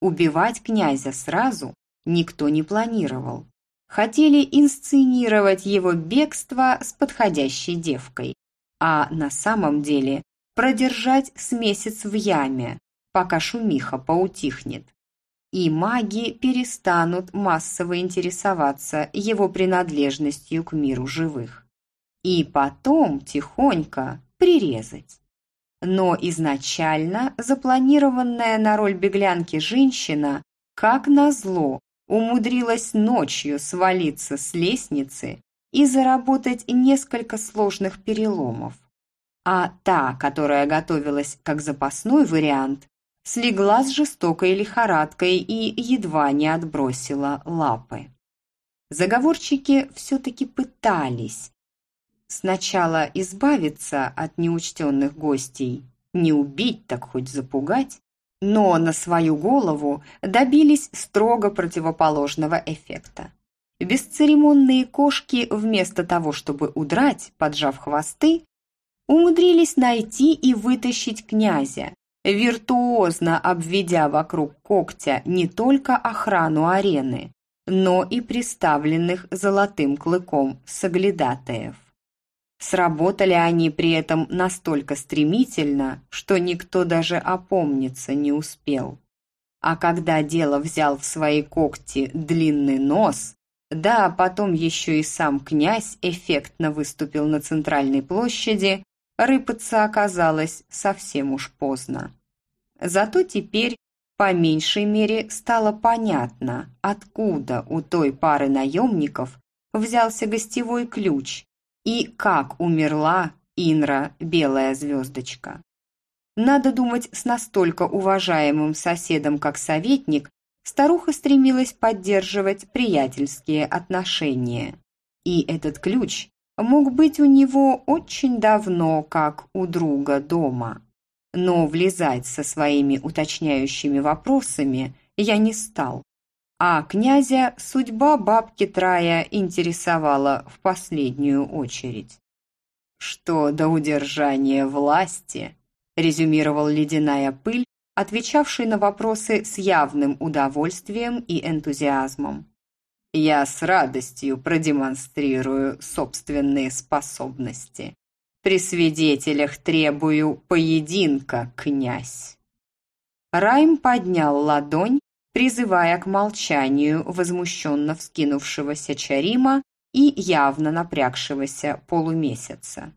Убивать князя сразу никто не планировал. Хотели инсценировать его бегство с подходящей девкой, а на самом деле продержать с месяц в яме, пока шумиха поутихнет. И маги перестанут массово интересоваться его принадлежностью к миру живых. И потом тихонько прирезать. Но изначально запланированная на роль беглянки женщина, как назло, умудрилась ночью свалиться с лестницы и заработать несколько сложных переломов. А та, которая готовилась как запасной вариант, слегла с жестокой лихорадкой и едва не отбросила лапы. Заговорщики все-таки пытались сначала избавиться от неучтенных гостей, не убить, так хоть запугать, но на свою голову добились строго противоположного эффекта. Бесцеремонные кошки, вместо того, чтобы удрать, поджав хвосты, умудрились найти и вытащить князя, виртуозно обведя вокруг когтя не только охрану арены, но и приставленных золотым клыком соглядатаев. Сработали они при этом настолько стремительно, что никто даже опомниться не успел. А когда дело взял в свои когти длинный нос, да, потом еще и сам князь эффектно выступил на центральной площади, рыпаться оказалось совсем уж поздно. Зато теперь по меньшей мере стало понятно, откуда у той пары наемников взялся гостевой ключ, и как умерла Инра Белая Звездочка. Надо думать, с настолько уважаемым соседом, как советник, старуха стремилась поддерживать приятельские отношения. И этот ключ мог быть у него очень давно, как у друга дома. Но влезать со своими уточняющими вопросами я не стал а князя судьба бабки Трая интересовала в последнюю очередь. «Что до удержания власти», – резюмировал ледяная пыль, отвечавший на вопросы с явным удовольствием и энтузиазмом. «Я с радостью продемонстрирую собственные способности. При свидетелях требую поединка, князь». Райм поднял ладонь, призывая к молчанию возмущенно вскинувшегося Чарима и явно напрягшегося полумесяца.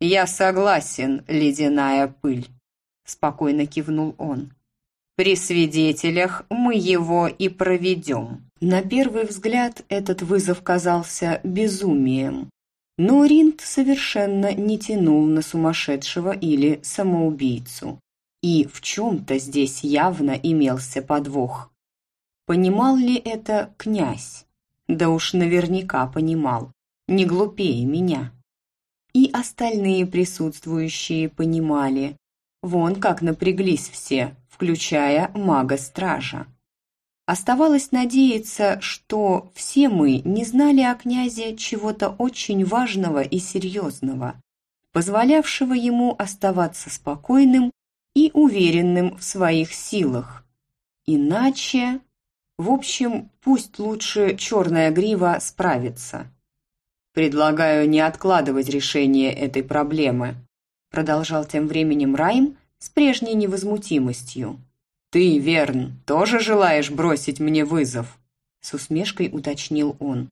«Я согласен, ледяная пыль», – спокойно кивнул он. «При свидетелях мы его и проведем». На первый взгляд этот вызов казался безумием, но Ринд совершенно не тянул на сумасшедшего или самоубийцу. И в чем-то здесь явно имелся подвох. Понимал ли это князь? Да уж наверняка понимал, не глупее меня. И остальные присутствующие понимали. Вон как напряглись все, включая мага-стража. Оставалось надеяться, что все мы не знали о князе чего-то очень важного и серьезного, позволявшего ему оставаться спокойным и уверенным в своих силах. Иначе... В общем, пусть лучше черная грива справится. «Предлагаю не откладывать решение этой проблемы», продолжал тем временем Райм с прежней невозмутимостью. «Ты, Верн, тоже желаешь бросить мне вызов?» С усмешкой уточнил он.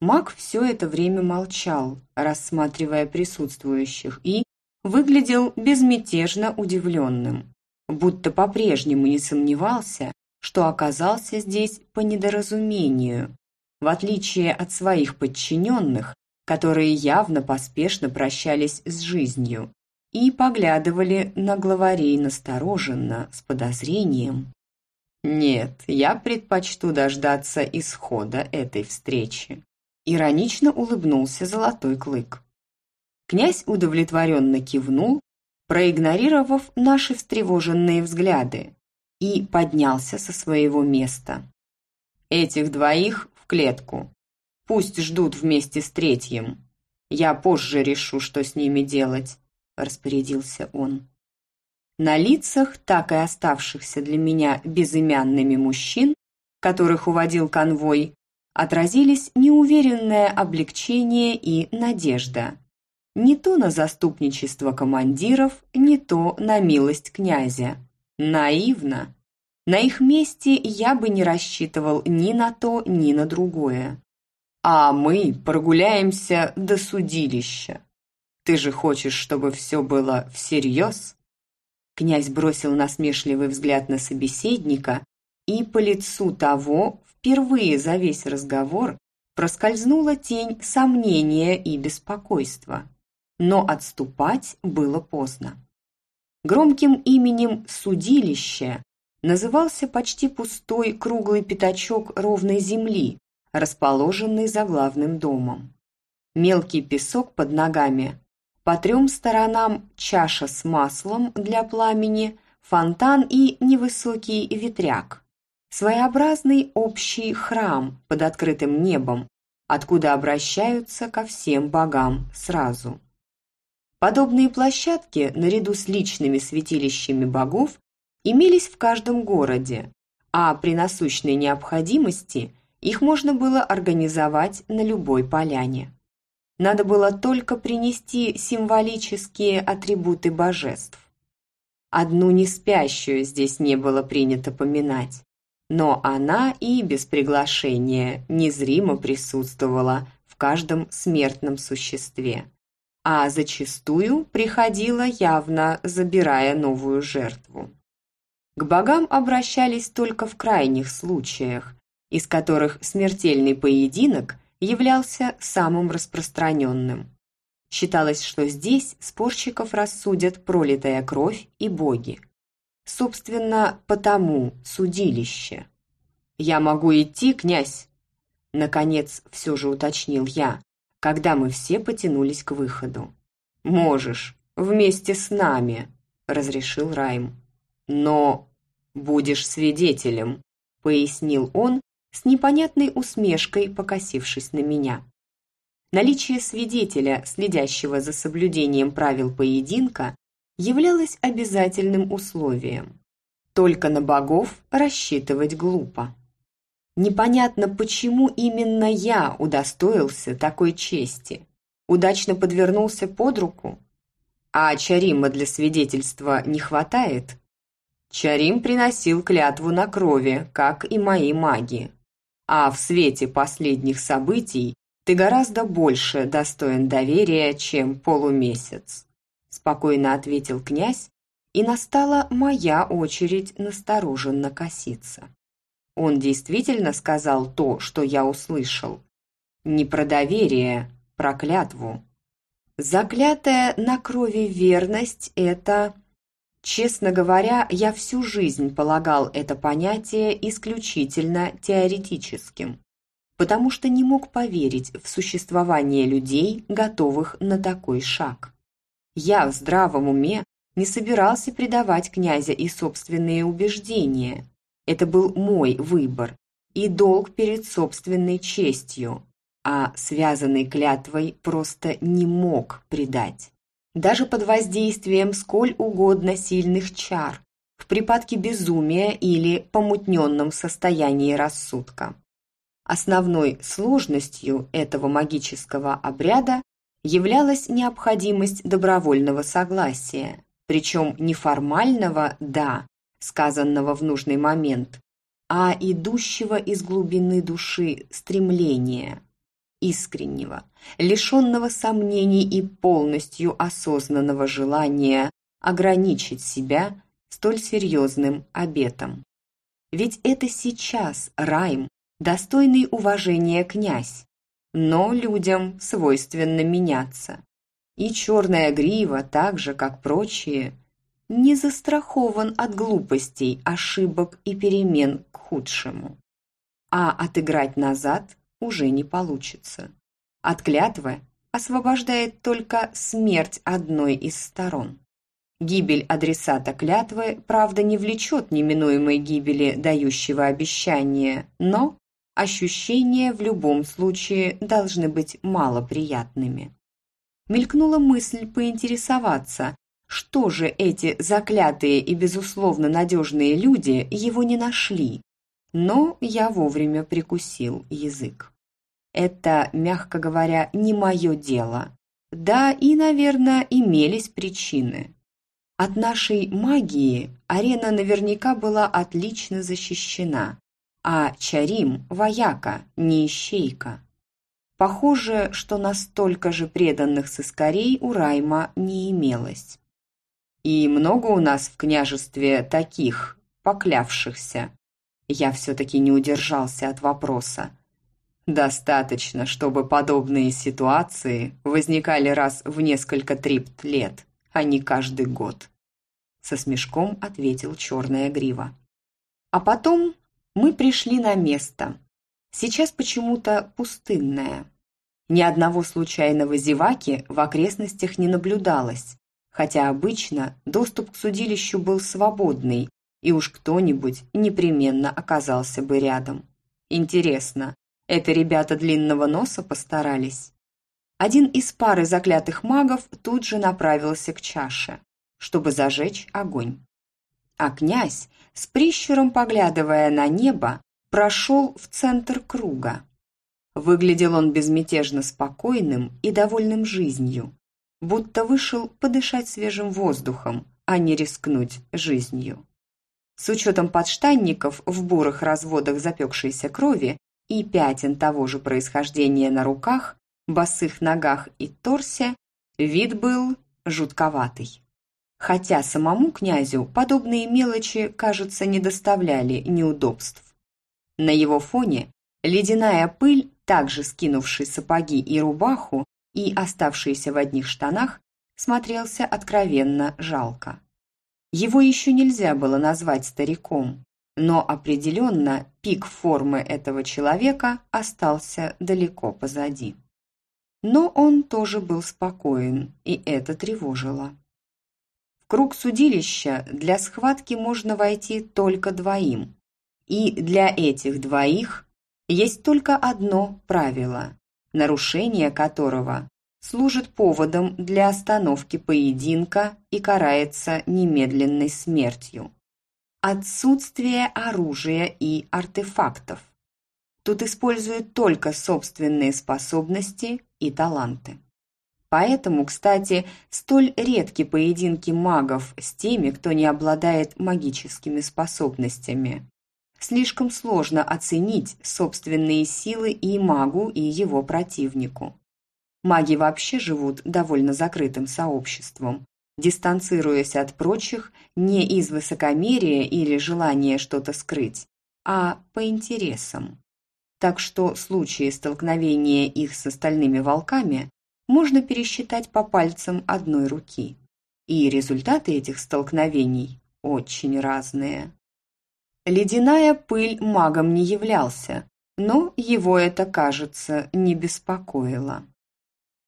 Маг все это время молчал, рассматривая присутствующих, и выглядел безмятежно удивленным, будто по-прежнему не сомневался, что оказался здесь по недоразумению, в отличие от своих подчиненных, которые явно поспешно прощались с жизнью и поглядывали на главарей настороженно, с подозрением. «Нет, я предпочту дождаться исхода этой встречи», Иронично улыбнулся золотой клык. Князь удовлетворенно кивнул, проигнорировав наши встревоженные взгляды, и поднялся со своего места. «Этих двоих в клетку. Пусть ждут вместе с третьим. Я позже решу, что с ними делать», – распорядился он. На лицах, так и оставшихся для меня безымянными мужчин, которых уводил конвой, отразились неуверенное облегчение и надежда. Не то на заступничество командиров, не то на милость князя. Наивно. На их месте я бы не рассчитывал ни на то, ни на другое. А мы прогуляемся до судилища. Ты же хочешь, чтобы все было всерьез? Князь бросил насмешливый взгляд на собеседника, и по лицу того впервые за весь разговор проскользнула тень сомнения и беспокойства. Но отступать было поздно. Громким именем «судилище» назывался почти пустой круглый пятачок ровной земли, расположенный за главным домом. Мелкий песок под ногами, по трем сторонам чаша с маслом для пламени, фонтан и невысокий ветряк. Своеобразный общий храм под открытым небом, откуда обращаются ко всем богам сразу. Подобные площадки, наряду с личными святилищами богов, имелись в каждом городе, а при насущной необходимости их можно было организовать на любой поляне. Надо было только принести символические атрибуты божеств. Одну неспящую здесь не было принято поминать но она и без приглашения незримо присутствовала в каждом смертном существе, а зачастую приходила явно забирая новую жертву. К богам обращались только в крайних случаях, из которых смертельный поединок являлся самым распространенным. Считалось, что здесь спорщиков рассудят пролитая кровь и боги. Собственно, потому судилище. «Я могу идти, князь?» Наконец, все же уточнил я, когда мы все потянулись к выходу. «Можешь, вместе с нами», — разрешил Райм. «Но будешь свидетелем», — пояснил он, с непонятной усмешкой покосившись на меня. Наличие свидетеля, следящего за соблюдением правил поединка, являлось обязательным условием. Только на богов рассчитывать глупо. Непонятно, почему именно я удостоился такой чести. Удачно подвернулся под руку? А Чарима для свидетельства не хватает? Чарим приносил клятву на крови, как и мои маги. А в свете последних событий ты гораздо больше достоин доверия, чем полумесяц спокойно ответил князь, и настала моя очередь настороженно коситься. Он действительно сказал то, что я услышал. Не про доверие, про клятву. Заклятая на крови верность – это... Честно говоря, я всю жизнь полагал это понятие исключительно теоретическим, потому что не мог поверить в существование людей, готовых на такой шаг. Я в здравом уме не собирался предавать князя и собственные убеждения. Это был мой выбор и долг перед собственной честью, а связанной клятвой просто не мог предать. Даже под воздействием сколь угодно сильных чар, в припадке безумия или помутненном состоянии рассудка. Основной сложностью этого магического обряда являлась необходимость добровольного согласия, причем не формального «да», сказанного в нужный момент, а идущего из глубины души стремления, искреннего, лишенного сомнений и полностью осознанного желания ограничить себя столь серьезным обетом. Ведь это сейчас Райм, достойный уважения князь, но людям свойственно меняться. И черная грива, так же, как прочие, не застрахован от глупостей, ошибок и перемен к худшему. А отыграть назад уже не получится. От клятвы освобождает только смерть одной из сторон. Гибель адресата клятвы, правда, не влечет неминуемой гибели дающего обещания, но ощущения в любом случае должны быть малоприятными. Мелькнула мысль поинтересоваться, что же эти заклятые и, безусловно, надежные люди его не нашли, но я вовремя прикусил язык. Это, мягко говоря, не мое дело. Да, и, наверное, имелись причины. От нашей магии арена наверняка была отлично защищена, а Чарим – вояка, не ищейка. Похоже, что настолько же преданных сыскарей у Райма не имелось. И много у нас в княжестве таких, поклявшихся. Я все-таки не удержался от вопроса. Достаточно, чтобы подобные ситуации возникали раз в несколько трипт лет, а не каждый год со смешком ответил черная грива. А потом мы пришли на место. Сейчас почему-то пустынное. Ни одного случайного зеваки в окрестностях не наблюдалось, хотя обычно доступ к судилищу был свободный, и уж кто-нибудь непременно оказался бы рядом. Интересно, это ребята длинного носа постарались? Один из пары заклятых магов тут же направился к чаше чтобы зажечь огонь. А князь, с прищуром поглядывая на небо, прошел в центр круга. Выглядел он безмятежно спокойным и довольным жизнью, будто вышел подышать свежим воздухом, а не рискнуть жизнью. С учетом подштанников в бурых разводах запекшейся крови и пятен того же происхождения на руках, босых ногах и торсе, вид был жутковатый хотя самому князю подобные мелочи, кажется, не доставляли неудобств. На его фоне ледяная пыль, также скинувший сапоги и рубаху и оставшийся в одних штанах, смотрелся откровенно жалко. Его еще нельзя было назвать стариком, но определенно пик формы этого человека остался далеко позади. Но он тоже был спокоен, и это тревожило круг судилища для схватки можно войти только двоим. И для этих двоих есть только одно правило, нарушение которого служит поводом для остановки поединка и карается немедленной смертью. Отсутствие оружия и артефактов. Тут используют только собственные способности и таланты. Поэтому, кстати, столь редки поединки магов с теми, кто не обладает магическими способностями. Слишком сложно оценить собственные силы и магу, и его противнику. Маги вообще живут довольно закрытым сообществом, дистанцируясь от прочих не из высокомерия или желания что-то скрыть, а по интересам. Так что случаи столкновения их с остальными волками можно пересчитать по пальцам одной руки. И результаты этих столкновений очень разные. Ледяная пыль магом не являлся, но его это, кажется, не беспокоило.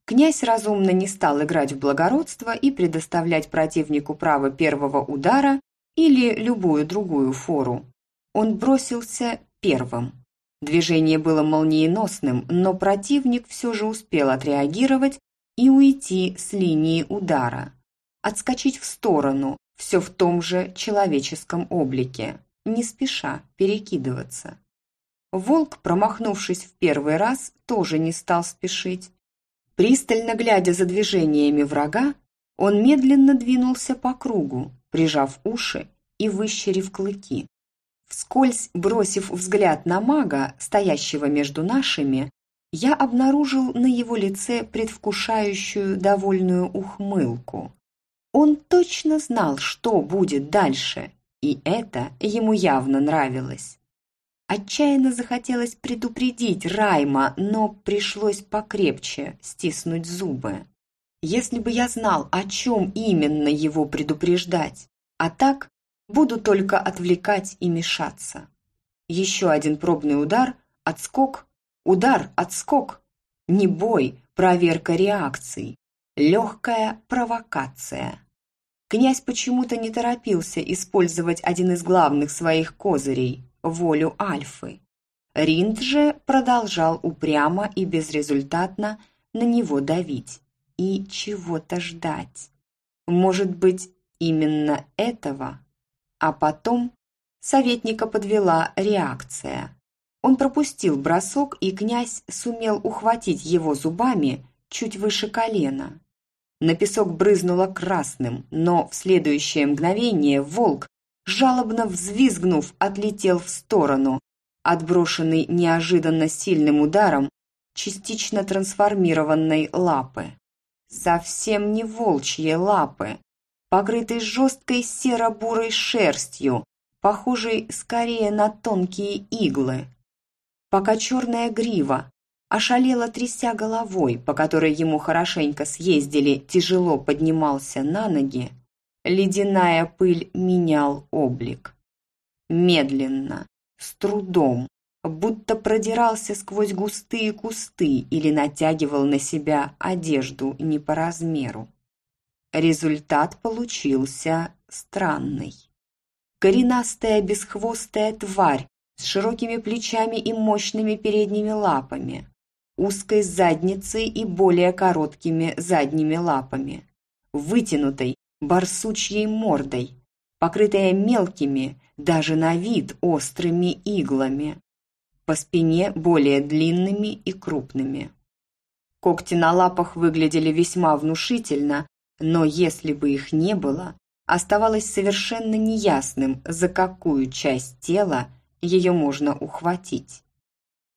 Князь разумно не стал играть в благородство и предоставлять противнику право первого удара или любую другую фору. Он бросился первым. Движение было молниеносным, но противник все же успел отреагировать и уйти с линии удара. Отскочить в сторону, все в том же человеческом облике, не спеша перекидываться. Волк, промахнувшись в первый раз, тоже не стал спешить. Пристально глядя за движениями врага, он медленно двинулся по кругу, прижав уши и выщерив клыки. Вскользь бросив взгляд на мага, стоящего между нашими, я обнаружил на его лице предвкушающую довольную ухмылку. Он точно знал, что будет дальше, и это ему явно нравилось. Отчаянно захотелось предупредить Райма, но пришлось покрепче стиснуть зубы. Если бы я знал, о чем именно его предупреждать, а так Буду только отвлекать и мешаться. Еще один пробный удар, отскок, Удар, отскок. Не бой, проверка реакций. Легкая провокация. Князь почему-то не торопился использовать один из главных своих козырей – волю Альфы. Ринд же продолжал упрямо и безрезультатно на него давить и чего-то ждать. Может быть, именно этого? А потом советника подвела реакция. Он пропустил бросок, и князь сумел ухватить его зубами чуть выше колена. На песок брызнуло красным, но в следующее мгновение волк, жалобно взвизгнув, отлетел в сторону, отброшенный неожиданно сильным ударом частично трансформированной лапы. Совсем не волчьи лапы, покрытые жесткой серо-бурой шерстью, похожей скорее на тонкие иглы. Пока черная грива, ошалело тряся головой, по которой ему хорошенько съездили, тяжело поднимался на ноги, ледяная пыль менял облик. Медленно, с трудом, будто продирался сквозь густые кусты или натягивал на себя одежду не по размеру. Результат получился странный. Коренастая бесхвостая тварь с широкими плечами и мощными передними лапами, узкой задницей и более короткими задними лапами, вытянутой барсучьей мордой, покрытая мелкими, даже на вид острыми иглами, по спине более длинными и крупными. Когти на лапах выглядели весьма внушительно, но если бы их не было, оставалось совершенно неясным, за какую часть тела ее можно ухватить.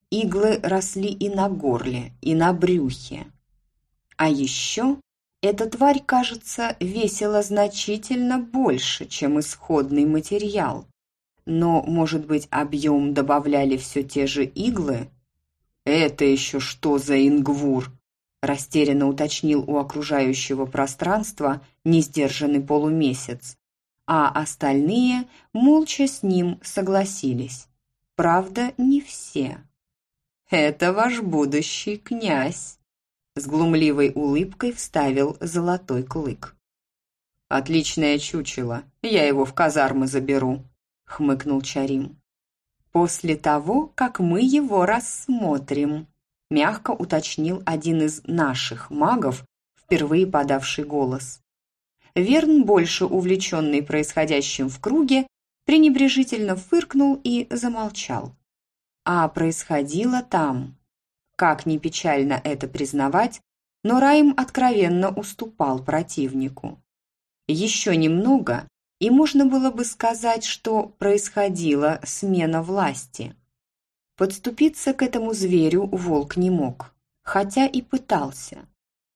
Иглы росли и на горле, и на брюхе. А еще эта тварь, кажется, весила значительно больше, чем исходный материал. Но, может быть, объем добавляли все те же иглы? «Это еще что за ингвур?» растерянно уточнил у окружающего пространства несдержанный полумесяц, а остальные молча с ним согласились. Правда, не все. «Это ваш будущий князь», — с глумливой улыбкой вставил золотой клык. «Отличное чучело, я его в казармы заберу», — хмыкнул Чарим. «После того, как мы его рассмотрим», — мягко уточнил один из наших магов, впервые подавший голос. Верн, больше увлеченный происходящим в круге, пренебрежительно фыркнул и замолчал. А происходило там. Как ни печально это признавать, но Райм откровенно уступал противнику. Еще немного, и можно было бы сказать, что происходила смена власти. Подступиться к этому зверю волк не мог, хотя и пытался.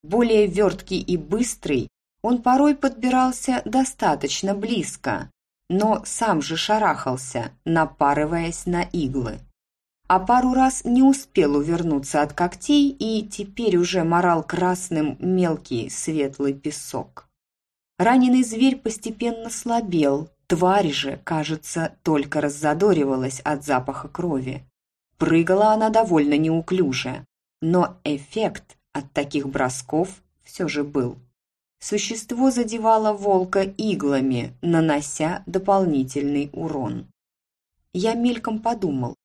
Более верткий и быстрый, он порой подбирался достаточно близко, но сам же шарахался, напарываясь на иглы а пару раз не успел увернуться от когтей и теперь уже морал красным мелкий светлый песок. Раненый зверь постепенно слабел, тварь же, кажется, только раззадоривалась от запаха крови. Прыгала она довольно неуклюже, но эффект от таких бросков все же был. Существо задевало волка иглами, нанося дополнительный урон. Я мельком подумал,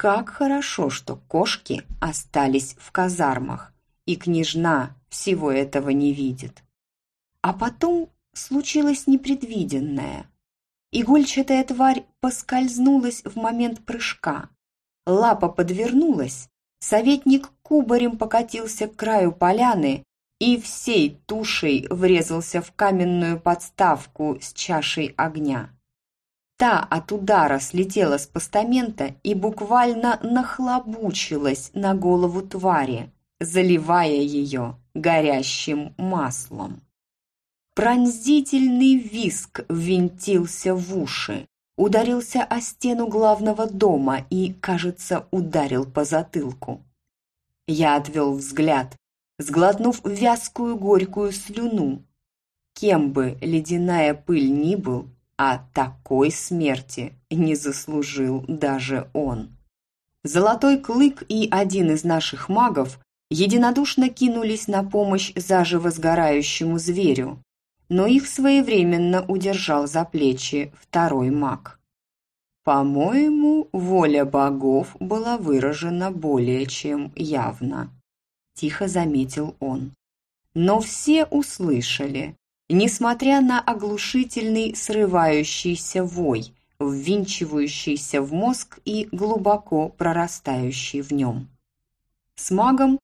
как хорошо, что кошки остались в казармах, и княжна всего этого не видит. А потом случилось непредвиденное. Игольчатая тварь поскользнулась в момент прыжка. Лапа подвернулась, советник кубарем покатился к краю поляны и всей тушей врезался в каменную подставку с чашей огня. Та от удара слетела с постамента и буквально нахлобучилась на голову твари, заливая ее горящим маслом. Пронзительный виск ввинтился в уши, ударился о стену главного дома и, кажется, ударил по затылку. Я отвел взгляд, сглотнув вязкую горькую слюну. Кем бы ледяная пыль ни был, а такой смерти не заслужил даже он. Золотой клык и один из наших магов единодушно кинулись на помощь заживо сгорающему зверю, но их своевременно удержал за плечи второй маг. По-моему, воля богов была выражена более чем явно, тихо заметил он. Но все услышали, несмотря на оглушительный срывающийся вой, ввинчивающийся в мозг и глубоко прорастающий в нем. С магом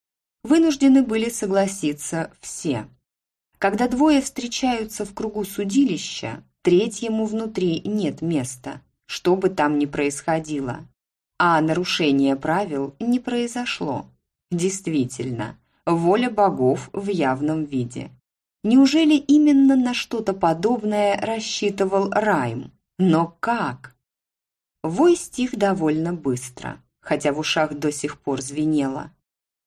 вынуждены были согласиться все. Когда двое встречаются в кругу судилища, третьему внутри нет места, что бы там ни происходило. А нарушение правил не произошло. Действительно, воля богов в явном виде. Неужели именно на что-то подобное рассчитывал Райм? Но как? Вой стих довольно быстро, хотя в ушах до сих пор звенело.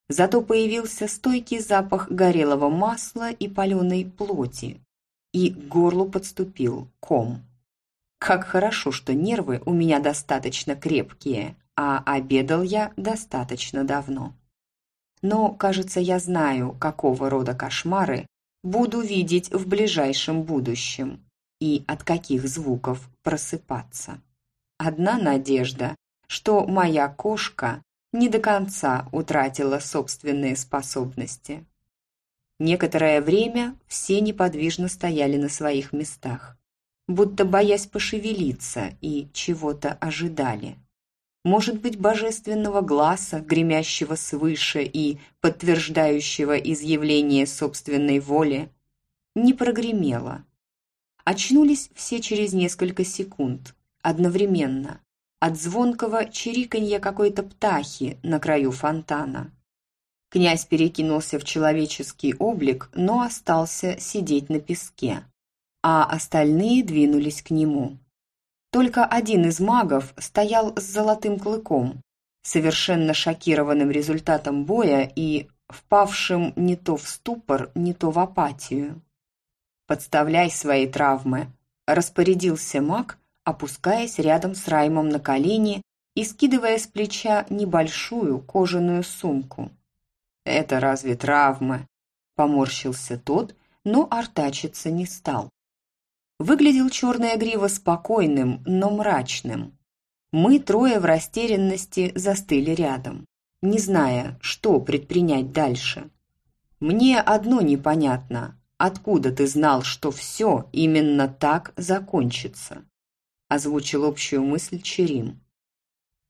Зато появился стойкий запах горелого масла и паленой плоти, и к горлу подступил ком. Как хорошо, что нервы у меня достаточно крепкие, а обедал я достаточно давно. Но, кажется, я знаю, какого рода кошмары буду видеть в ближайшем будущем и от каких звуков просыпаться. Одна надежда, что моя кошка не до конца утратила собственные способности. Некоторое время все неподвижно стояли на своих местах, будто боясь пошевелиться и чего-то ожидали. Может быть, божественного глаза, гремящего свыше и подтверждающего изъявление собственной воли, не прогремело. Очнулись все через несколько секунд, одновременно, от звонкого чириканья какой-то птахи на краю фонтана. Князь перекинулся в человеческий облик, но остался сидеть на песке, а остальные двинулись к нему. Только один из магов стоял с золотым клыком, совершенно шокированным результатом боя и впавшим не то в ступор, не то в апатию. «Подставляй свои травмы», – распорядился маг, опускаясь рядом с Раймом на колени и скидывая с плеча небольшую кожаную сумку. «Это разве травмы?» – поморщился тот, но артачиться не стал. Выглядел черная грива спокойным, но мрачным. Мы трое в растерянности застыли рядом, не зная, что предпринять дальше. Мне одно непонятно. Откуда ты знал, что все именно так закончится? озвучил общую мысль Черим.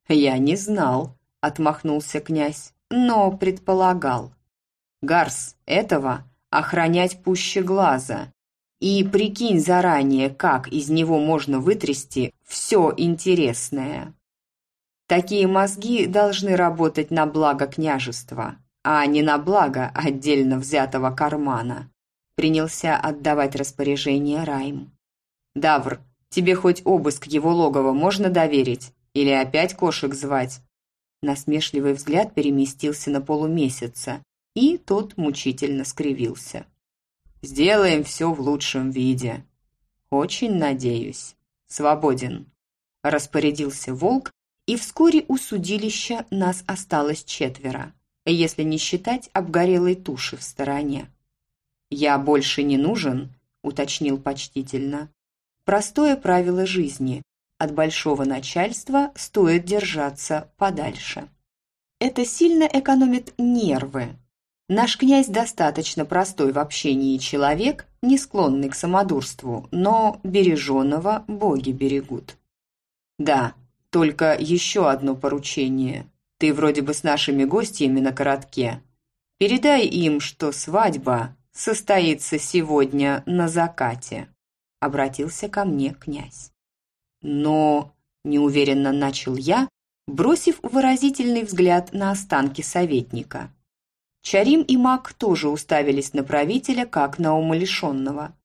«Я не знал», — отмахнулся князь, — «но предполагал. Гарс, этого охранять пуще глаза. И прикинь заранее, как из него можно вытрясти все интересное. Такие мозги должны работать на благо княжества, а не на благо отдельно взятого кармана», принялся отдавать распоряжение Райм. «Давр, Тебе хоть обыск его логова можно доверить? Или опять кошек звать?» Насмешливый взгляд переместился на полумесяца, и тот мучительно скривился. «Сделаем все в лучшем виде». «Очень надеюсь. Свободен», – распорядился волк, и вскоре у судилища нас осталось четверо, если не считать обгорелой туши в стороне. «Я больше не нужен?» – уточнил почтительно. Простое правило жизни. От большого начальства стоит держаться подальше. Это сильно экономит нервы. Наш князь достаточно простой в общении человек, не склонный к самодурству, но береженного боги берегут. Да, только еще одно поручение. Ты вроде бы с нашими гостями на коротке. Передай им, что свадьба состоится сегодня на закате обратился ко мне князь. Но, неуверенно начал я, бросив выразительный взгляд на останки советника. Чарим и маг тоже уставились на правителя, как на умалишенного.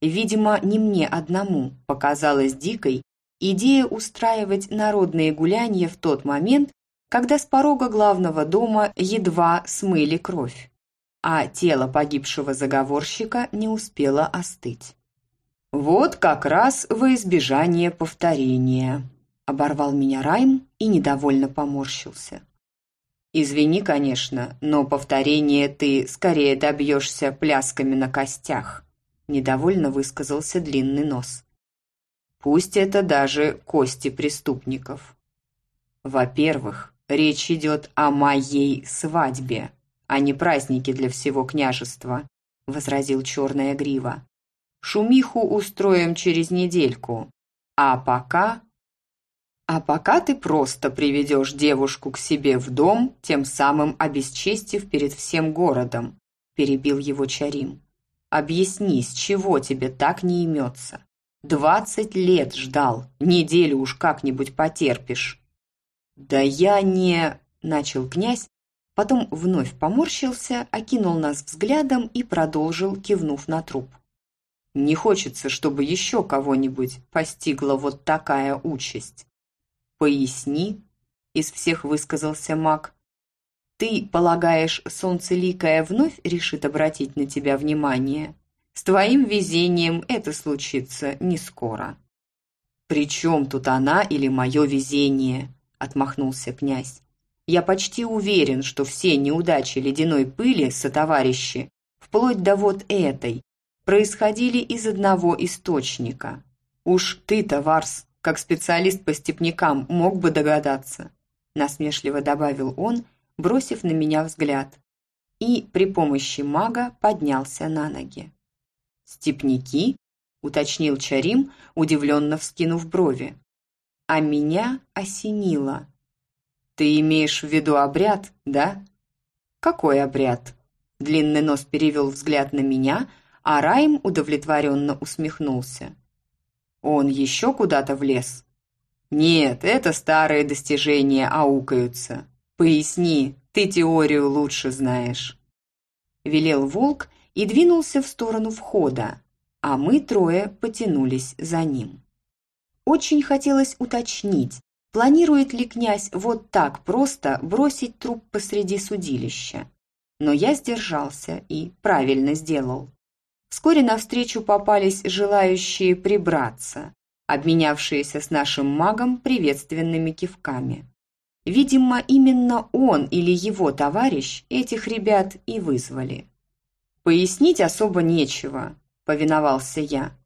Видимо, не мне одному показалась дикой идея устраивать народные гуляния в тот момент, когда с порога главного дома едва смыли кровь, а тело погибшего заговорщика не успело остыть. Вот как раз во избежание повторения. Оборвал меня Райм и недовольно поморщился. «Извини, конечно, но повторение ты скорее добьешься плясками на костях», недовольно высказался длинный нос. «Пусть это даже кости преступников. Во-первых, речь идет о моей свадьбе, а не празднике для всего княжества», возразил черная грива. «Шумиху устроим через недельку, а пока а пока ты просто приведешь девушку к себе в дом, тем самым обесчестив перед всем городом», – перебил его Чарим. «Объясни, с чего тебе так не имется? Двадцать лет ждал, неделю уж как-нибудь потерпишь». «Да я не...» – начал князь, потом вновь поморщился, окинул нас взглядом и продолжил, кивнув на труп. «Не хочется, чтобы еще кого-нибудь постигла вот такая участь». «Поясни», — из всех высказался маг. «Ты полагаешь, солнцеликая вновь решит обратить на тебя внимание? С твоим везением это случится не скоро». «При чем тут она или мое везение?» — отмахнулся князь. «Я почти уверен, что все неудачи ледяной пыли сотоварищи, вплоть до вот этой, происходили из одного источника. Уж ты-то, Варс, как специалист по степнякам мог бы догадаться», насмешливо добавил он, бросив на меня взгляд. И при помощи мага поднялся на ноги. «Степняки?» – уточнил Чарим, удивленно вскинув брови. А меня осенило. «Ты имеешь в виду обряд, да?» «Какой обряд?» Длинный нос перевел взгляд на меня, а Райм удовлетворенно усмехнулся. Он еще куда-то влез? Нет, это старые достижения аукаются. Поясни, ты теорию лучше знаешь. Велел волк и двинулся в сторону входа, а мы трое потянулись за ним. Очень хотелось уточнить, планирует ли князь вот так просто бросить труп посреди судилища. Но я сдержался и правильно сделал. Вскоре навстречу попались желающие прибраться, обменявшиеся с нашим магом приветственными кивками. Видимо, именно он или его товарищ этих ребят и вызвали. «Пояснить особо нечего», – повиновался я.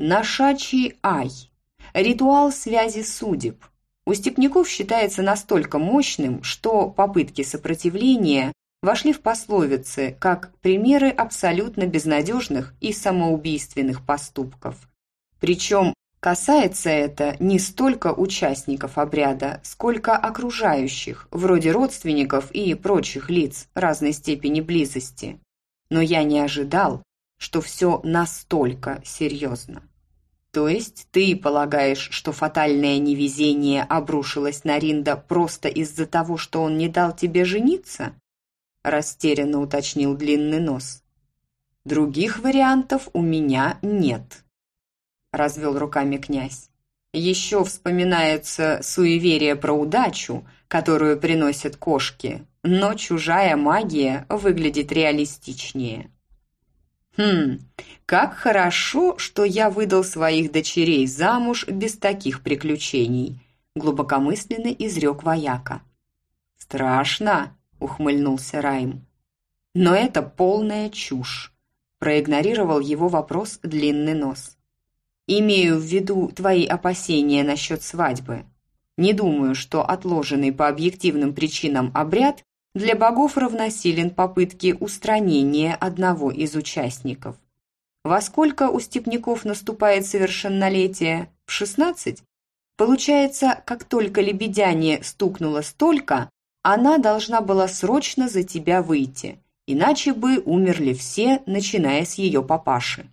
Нашачий ай – ритуал связи судеб. У степняков считается настолько мощным, что попытки сопротивления вошли в пословицы как примеры абсолютно безнадежных и самоубийственных поступков. Причем касается это не столько участников обряда, сколько окружающих, вроде родственников и прочих лиц разной степени близости. Но я не ожидал, что все настолько серьезно. То есть ты полагаешь, что фатальное невезение обрушилось на Ринда просто из-за того, что он не дал тебе жениться? Растерянно уточнил длинный нос. Других вариантов у меня нет, развел руками князь. Еще вспоминается суеверие про удачу, которую приносят кошки, но чужая магия выглядит реалистичнее. Хм, как хорошо, что я выдал своих дочерей замуж без таких приключений, глубокомысленно изрек вояка. Страшно, ухмыльнулся Райм. Но это полная чушь. Проигнорировал его вопрос длинный нос. Имею в виду твои опасения насчет свадьбы. Не думаю, что отложенный по объективным причинам обряд для богов равносилен попытке устранения одного из участников. Во сколько у степняков наступает совершеннолетие? В шестнадцать? Получается, как только лебедяне стукнуло столько, она должна была срочно за тебя выйти, иначе бы умерли все, начиная с ее папаши.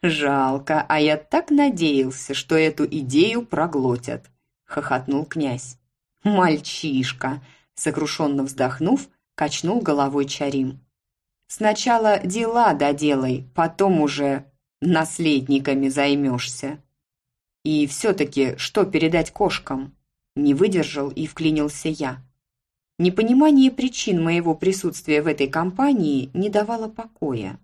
«Жалко, а я так надеялся, что эту идею проглотят», — хохотнул князь. «Мальчишка!» — сокрушенно вздохнув, качнул головой Чарим. «Сначала дела доделай, потом уже наследниками займешься». «И все-таки что передать кошкам?» Не выдержал и вклинился я. Непонимание причин моего присутствия в этой компании не давало покоя.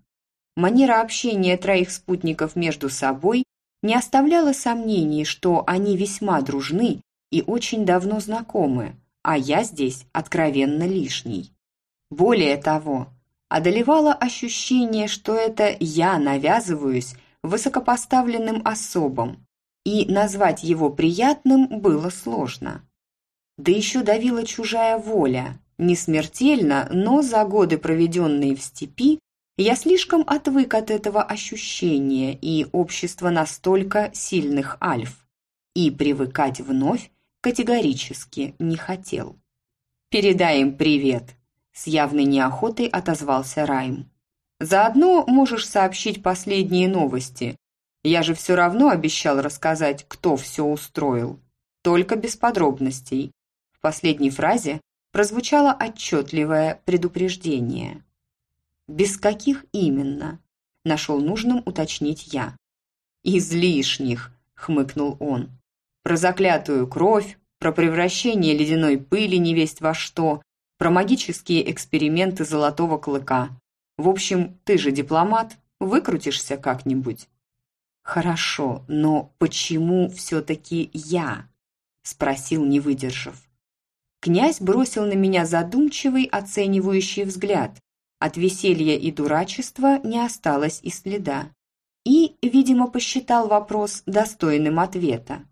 Манера общения троих спутников между собой не оставляло сомнений, что они весьма дружны и очень давно знакомы, а я здесь откровенно лишний. Более того, одолевало ощущение, что это я навязываюсь высокопоставленным особам, и назвать его приятным было сложно. Да еще давила чужая воля, не смертельно, но за годы, проведенные в степи, я слишком отвык от этого ощущения и общества настолько сильных альф, и привыкать вновь категорически не хотел. «Передай им привет», – с явной неохотой отозвался Райм. «Заодно можешь сообщить последние новости. Я же все равно обещал рассказать, кто все устроил. Только без подробностей». Последней фразе прозвучало отчетливое предупреждение. Без каких именно? Нашел нужным уточнить я. Излишних, хмыкнул он. Про заклятую кровь, про превращение ледяной пыли невесть во что, про магические эксперименты золотого клыка. В общем, ты же дипломат, выкрутишься как-нибудь. Хорошо, но почему все-таки я? Спросил, не выдержав. Князь бросил на меня задумчивый, оценивающий взгляд, от веселья и дурачества не осталось и следа. И, видимо, посчитал вопрос достойным ответа.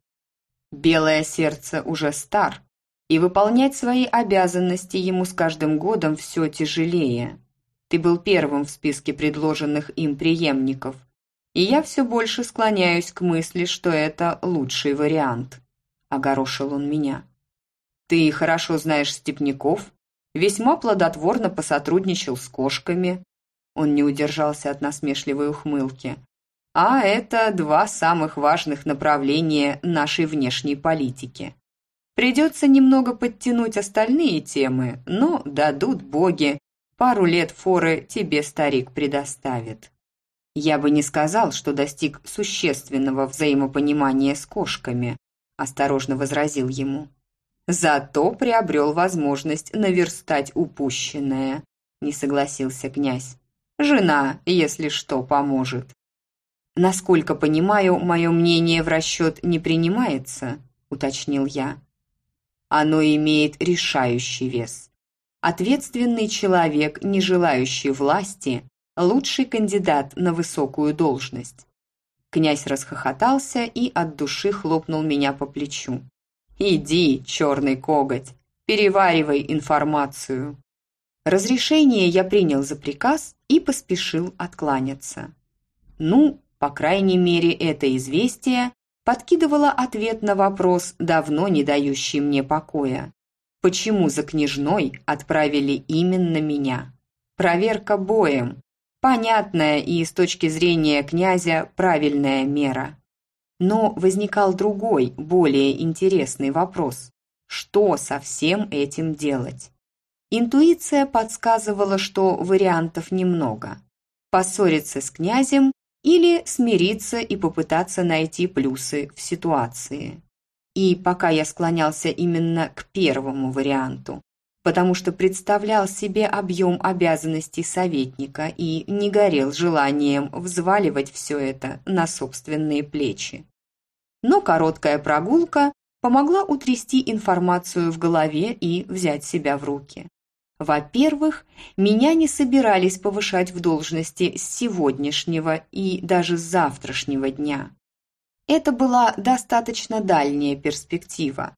Белое сердце уже стар, и выполнять свои обязанности ему с каждым годом все тяжелее. Ты был первым в списке предложенных им преемников, и я все больше склоняюсь к мысли, что это лучший вариант. Огорошил он меня. Ты хорошо знаешь степняков весьма плодотворно посотрудничал с кошками. Он не удержался от насмешливой ухмылки. А это два самых важных направления нашей внешней политики. Придется немного подтянуть остальные темы, но дадут боги, пару лет форы тебе старик предоставит. Я бы не сказал, что достиг существенного взаимопонимания с кошками, осторожно возразил ему. Зато приобрел возможность наверстать упущенное, не согласился князь. Жена, если что, поможет. Насколько понимаю, мое мнение в расчет не принимается, уточнил я. Оно имеет решающий вес. Ответственный человек, не желающий власти, лучший кандидат на высокую должность. Князь расхохотался и от души хлопнул меня по плечу. «Иди, черный коготь, переваривай информацию». Разрешение я принял за приказ и поспешил откланяться. Ну, по крайней мере, это известие подкидывало ответ на вопрос, давно не дающий мне покоя. Почему за княжной отправили именно меня? Проверка боем. Понятная и с точки зрения князя правильная мера. Но возникал другой, более интересный вопрос. Что со всем этим делать? Интуиция подсказывала, что вариантов немного. Поссориться с князем или смириться и попытаться найти плюсы в ситуации. И пока я склонялся именно к первому варианту, потому что представлял себе объем обязанностей советника и не горел желанием взваливать все это на собственные плечи но короткая прогулка помогла утрясти информацию в голове и взять себя в руки. Во-первых, меня не собирались повышать в должности с сегодняшнего и даже с завтрашнего дня. Это была достаточно дальняя перспектива,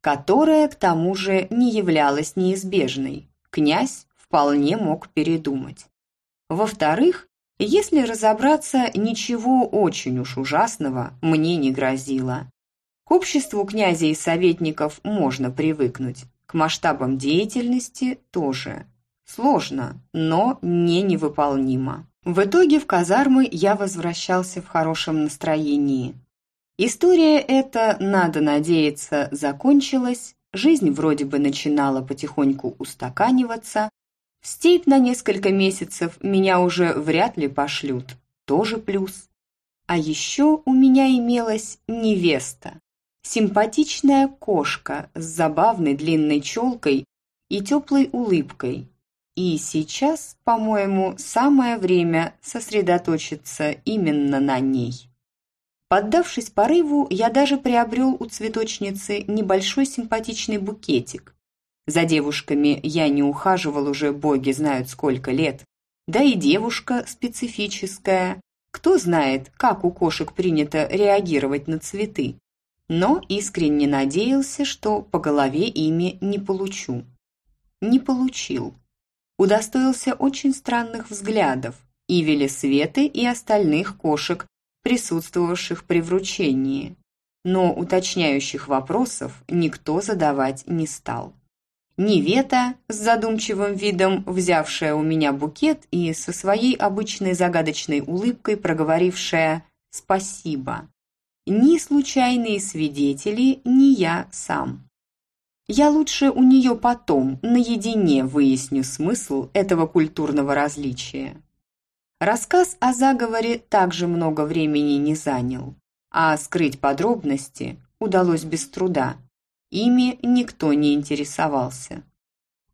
которая, к тому же, не являлась неизбежной. Князь вполне мог передумать. Во-вторых, если разобраться, ничего очень уж ужасного мне не грозило. К обществу князя и советников можно привыкнуть, к масштабам деятельности тоже. Сложно, но не невыполнимо. В итоге в казармы я возвращался в хорошем настроении. История эта, надо надеяться, закончилась, жизнь вроде бы начинала потихоньку устаканиваться, в степь на несколько месяцев меня уже вряд ли пошлют, тоже плюс. А еще у меня имелась невеста, симпатичная кошка с забавной длинной челкой и теплой улыбкой. И сейчас, по-моему, самое время сосредоточиться именно на ней. Поддавшись порыву, я даже приобрел у цветочницы небольшой симпатичный букетик. За девушками я не ухаживал уже боги знают сколько лет. Да и девушка специфическая. Кто знает, как у кошек принято реагировать на цветы. Но искренне надеялся, что по голове ими не получу. Не получил. Удостоился очень странных взглядов и Велисветы, и остальных кошек, присутствовавших при вручении, но уточняющих вопросов никто задавать не стал. Невета, с задумчивым видом взявшая у меня букет и со своей обычной загадочной улыбкой проговорившая «спасибо». Ни случайные свидетели, ни я сам. Я лучше у нее потом, наедине, выясню смысл этого культурного различия. Рассказ о заговоре также много времени не занял, а скрыть подробности удалось без труда. Ими никто не интересовался.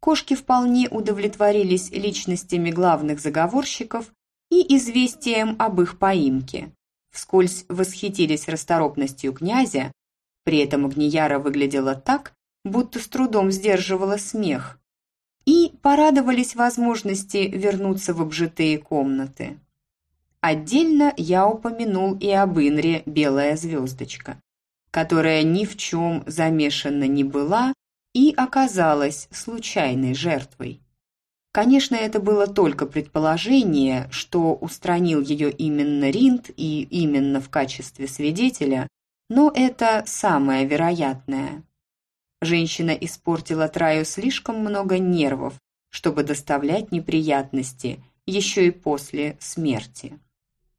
Кошки вполне удовлетворились личностями главных заговорщиков и известием об их поимке. Вскользь восхитились расторопностью князя, при этом Агнияра выглядела так, будто с трудом сдерживала смех, порадовались возможности вернуться в обжитые комнаты. Отдельно я упомянул и об Инре «Белая звездочка», которая ни в чем замешана не была и оказалась случайной жертвой. Конечно, это было только предположение, что устранил ее именно Ринд и именно в качестве свидетеля, но это самое вероятное. Женщина испортила Траю слишком много нервов, чтобы доставлять неприятности, еще и после смерти.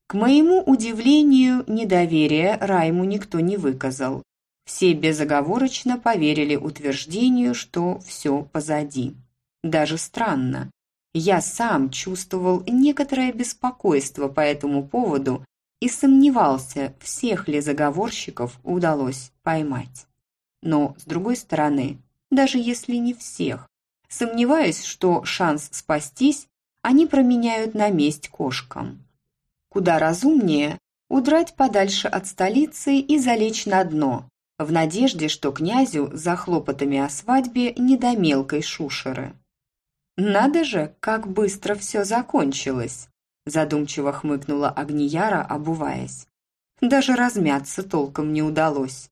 К моему удивлению, недоверия Райму никто не выказал. Все безоговорочно поверили утверждению, что все позади. Даже странно. Я сам чувствовал некоторое беспокойство по этому поводу и сомневался, всех ли заговорщиков удалось поймать. Но, с другой стороны, даже если не всех, сомневаюсь, что шанс спастись они променяют на месть кошкам. Куда разумнее удрать подальше от столицы и залечь на дно, в надежде, что князю за хлопотами о свадьбе не до мелкой шушеры. «Надо же, как быстро все закончилось!» задумчиво хмыкнула Агнияра, обуваясь. «Даже размяться толком не удалось.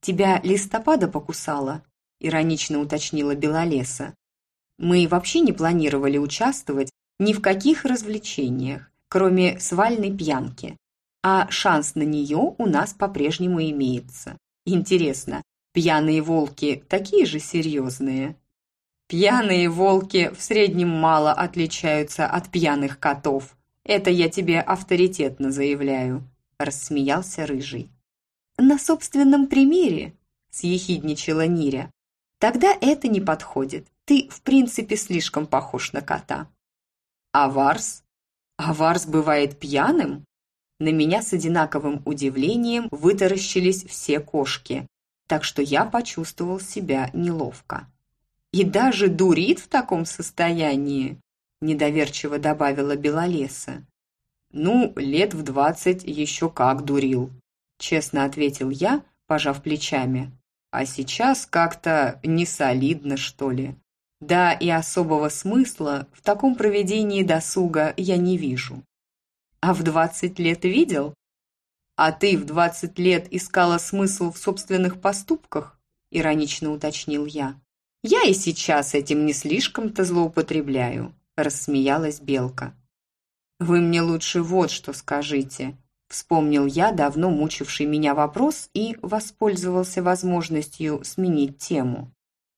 «Тебя листопада покусала?» – иронично уточнила Белолеса. «Мы вообще не планировали участвовать ни в каких развлечениях, кроме свальной пьянки. А шанс на нее у нас по-прежнему имеется. Интересно, пьяные волки такие же серьезные?» «Пьяные волки в среднем мало отличаются от пьяных котов. Это я тебе авторитетно заявляю», – рассмеялся Рыжий. «На собственном примере», – съехидничала Ниря. «Тогда это не подходит. Ты, в принципе, слишком похож на кота». «А Варс? А Варс бывает пьяным?» На меня с одинаковым удивлением вытаращились все кошки, так что я почувствовал себя неловко. «И даже дурит в таком состоянии?» – недоверчиво добавила Белолеса. «Ну, лет в двадцать еще как дурил», честно ответил я, пожав плечами. А сейчас как-то не солидно, что ли. Да и особого смысла в таком проведении досуга я не вижу. А в двадцать лет видел? А ты в двадцать лет искала смысл в собственных поступках? Иронично уточнил я. Я и сейчас этим не слишком-то злоупотребляю, рассмеялась Белка. Вы мне лучше вот что скажите. Вспомнил я давно мучивший меня вопрос и воспользовался возможностью сменить тему.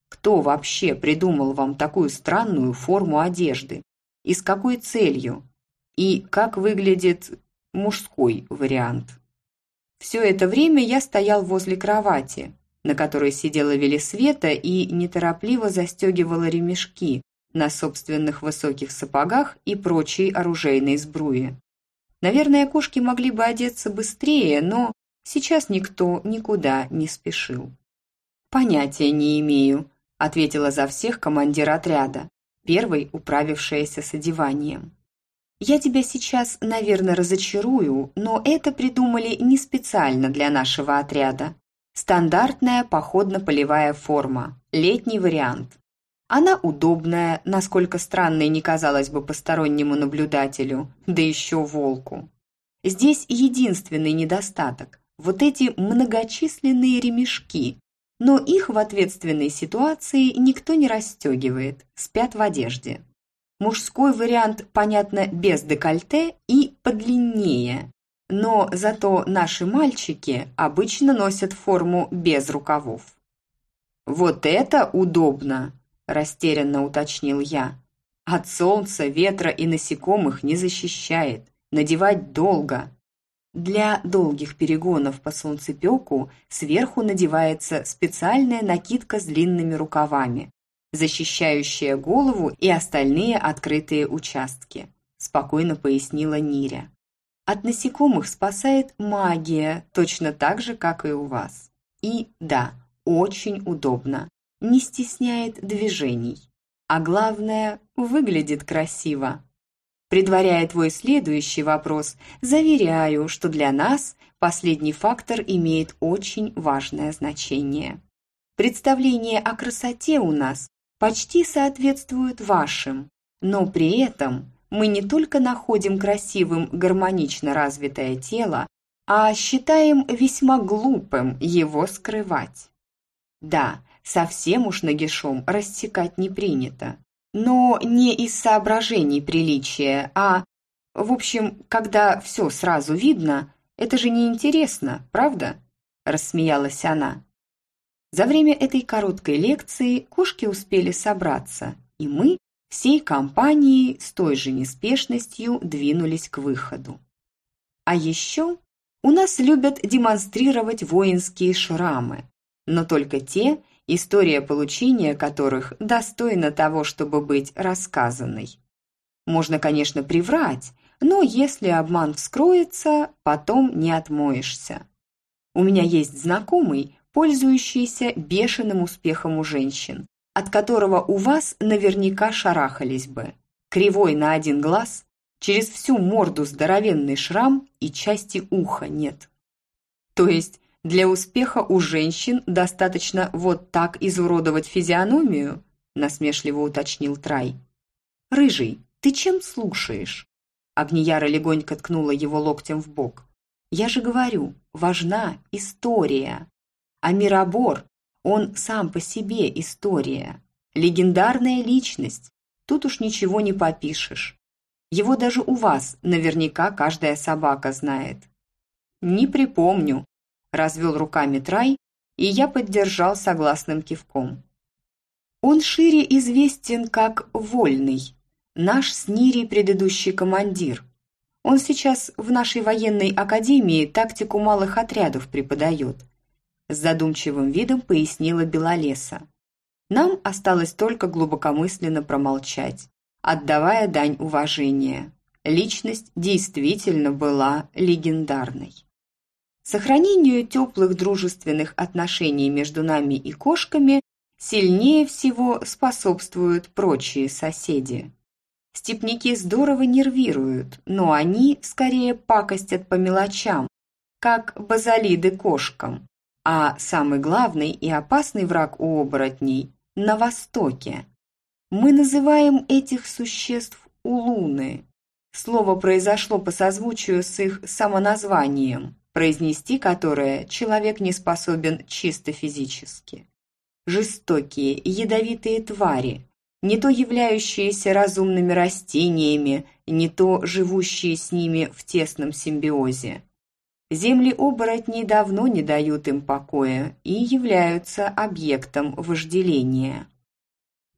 Кто вообще придумал вам такую странную форму одежды? И с какой целью? И как выглядит мужской вариант? Все это время я стоял возле кровати, на которой сидела Велисвета и неторопливо застегивала ремешки на собственных высоких сапогах и прочей оружейной сбруе. Наверное, кошки могли бы одеться быстрее, но сейчас никто никуда не спешил. «Понятия не имею», – ответила за всех командир отряда, первой управившаяся с одеванием. Я тебя сейчас, наверное, разочарую, но это придумали не специально для нашего отряда. Стандартная походно-полевая форма, летний вариант. Она удобная, насколько странной не казалось бы постороннему наблюдателю, да еще волку. Здесь единственный недостаток – вот эти многочисленные ремешки, но их в ответственной ситуации никто не расстегивает, спят в одежде. Мужской вариант, понятно, без декольте и подлиннее, но зато наши мальчики обычно носят форму без рукавов. «Вот это удобно!» – растерянно уточнил я. «От солнца, ветра и насекомых не защищает. Надевать долго». Для долгих перегонов по солнцепеку сверху надевается специальная накидка с длинными рукавами, защищающая голову и остальные открытые участки, спокойно пояснила Ниря. От насекомых спасает магия, точно так же, как и у вас. И да, очень удобно, не стесняет движений. А главное, выглядит красиво. Предваряя твой следующий вопрос, заверяю, что для нас последний фактор имеет очень важное значение. Представления о красоте у нас почти соответствуют вашим, но при этом мы не только находим красивым гармонично развитое тело, а считаем весьма глупым его скрывать. Да, совсем уж нагишом рассекать не принято, но не из соображений приличия, а... В общем, когда все сразу видно, это же неинтересно, правда?» – рассмеялась она. За время этой короткой лекции кошки успели собраться, и мы всей компанией с той же неспешностью двинулись к выходу. А еще у нас любят демонстрировать воинские шрамы, но только те, история получения которых достойна того, чтобы быть рассказанной. Можно, конечно, приврать, но если обман вскроется, потом не отмоешься. У меня есть знакомый, пользующийся бешеным успехом у женщин, от которого у вас наверняка шарахались бы. Кривой на один глаз, через всю морду здоровенный шрам и части уха нет. То есть для успеха у женщин достаточно вот так изуродовать физиономию?» насмешливо уточнил Трай. «Рыжий, ты чем слушаешь?» Агнияра легонько ткнула его локтем в бок. «Я же говорю, важна история. А Мирабор, он сам по себе история. Легендарная личность. Тут уж ничего не попишешь. Его даже у вас наверняка каждая собака знает». «Не припомню», развел руками Трай, и я поддержал согласным кивком. Он шире известен как Вольный, наш с Нири предыдущий командир. Он сейчас в нашей военной академии тактику малых отрядов преподает. С задумчивым видом пояснила Белолеса. Нам осталось только глубокомысленно промолчать, отдавая дань уважения. Личность действительно была легендарной. Сохранению теплых дружественных отношений между нами и кошками сильнее всего способствуют прочие соседи. Степники здорово нервируют, но они скорее пакостят по мелочам, как базалиды кошкам. А самый главный и опасный враг у оборотней – на востоке. Мы называем этих существ улуны. Слово произошло по созвучию с их самоназванием произнести которое человек не способен чисто физически. Жестокие, ядовитые твари, не то являющиеся разумными растениями, не то живущие с ними в тесном симбиозе. Земли оборотней давно не дают им покоя и являются объектом вожделения.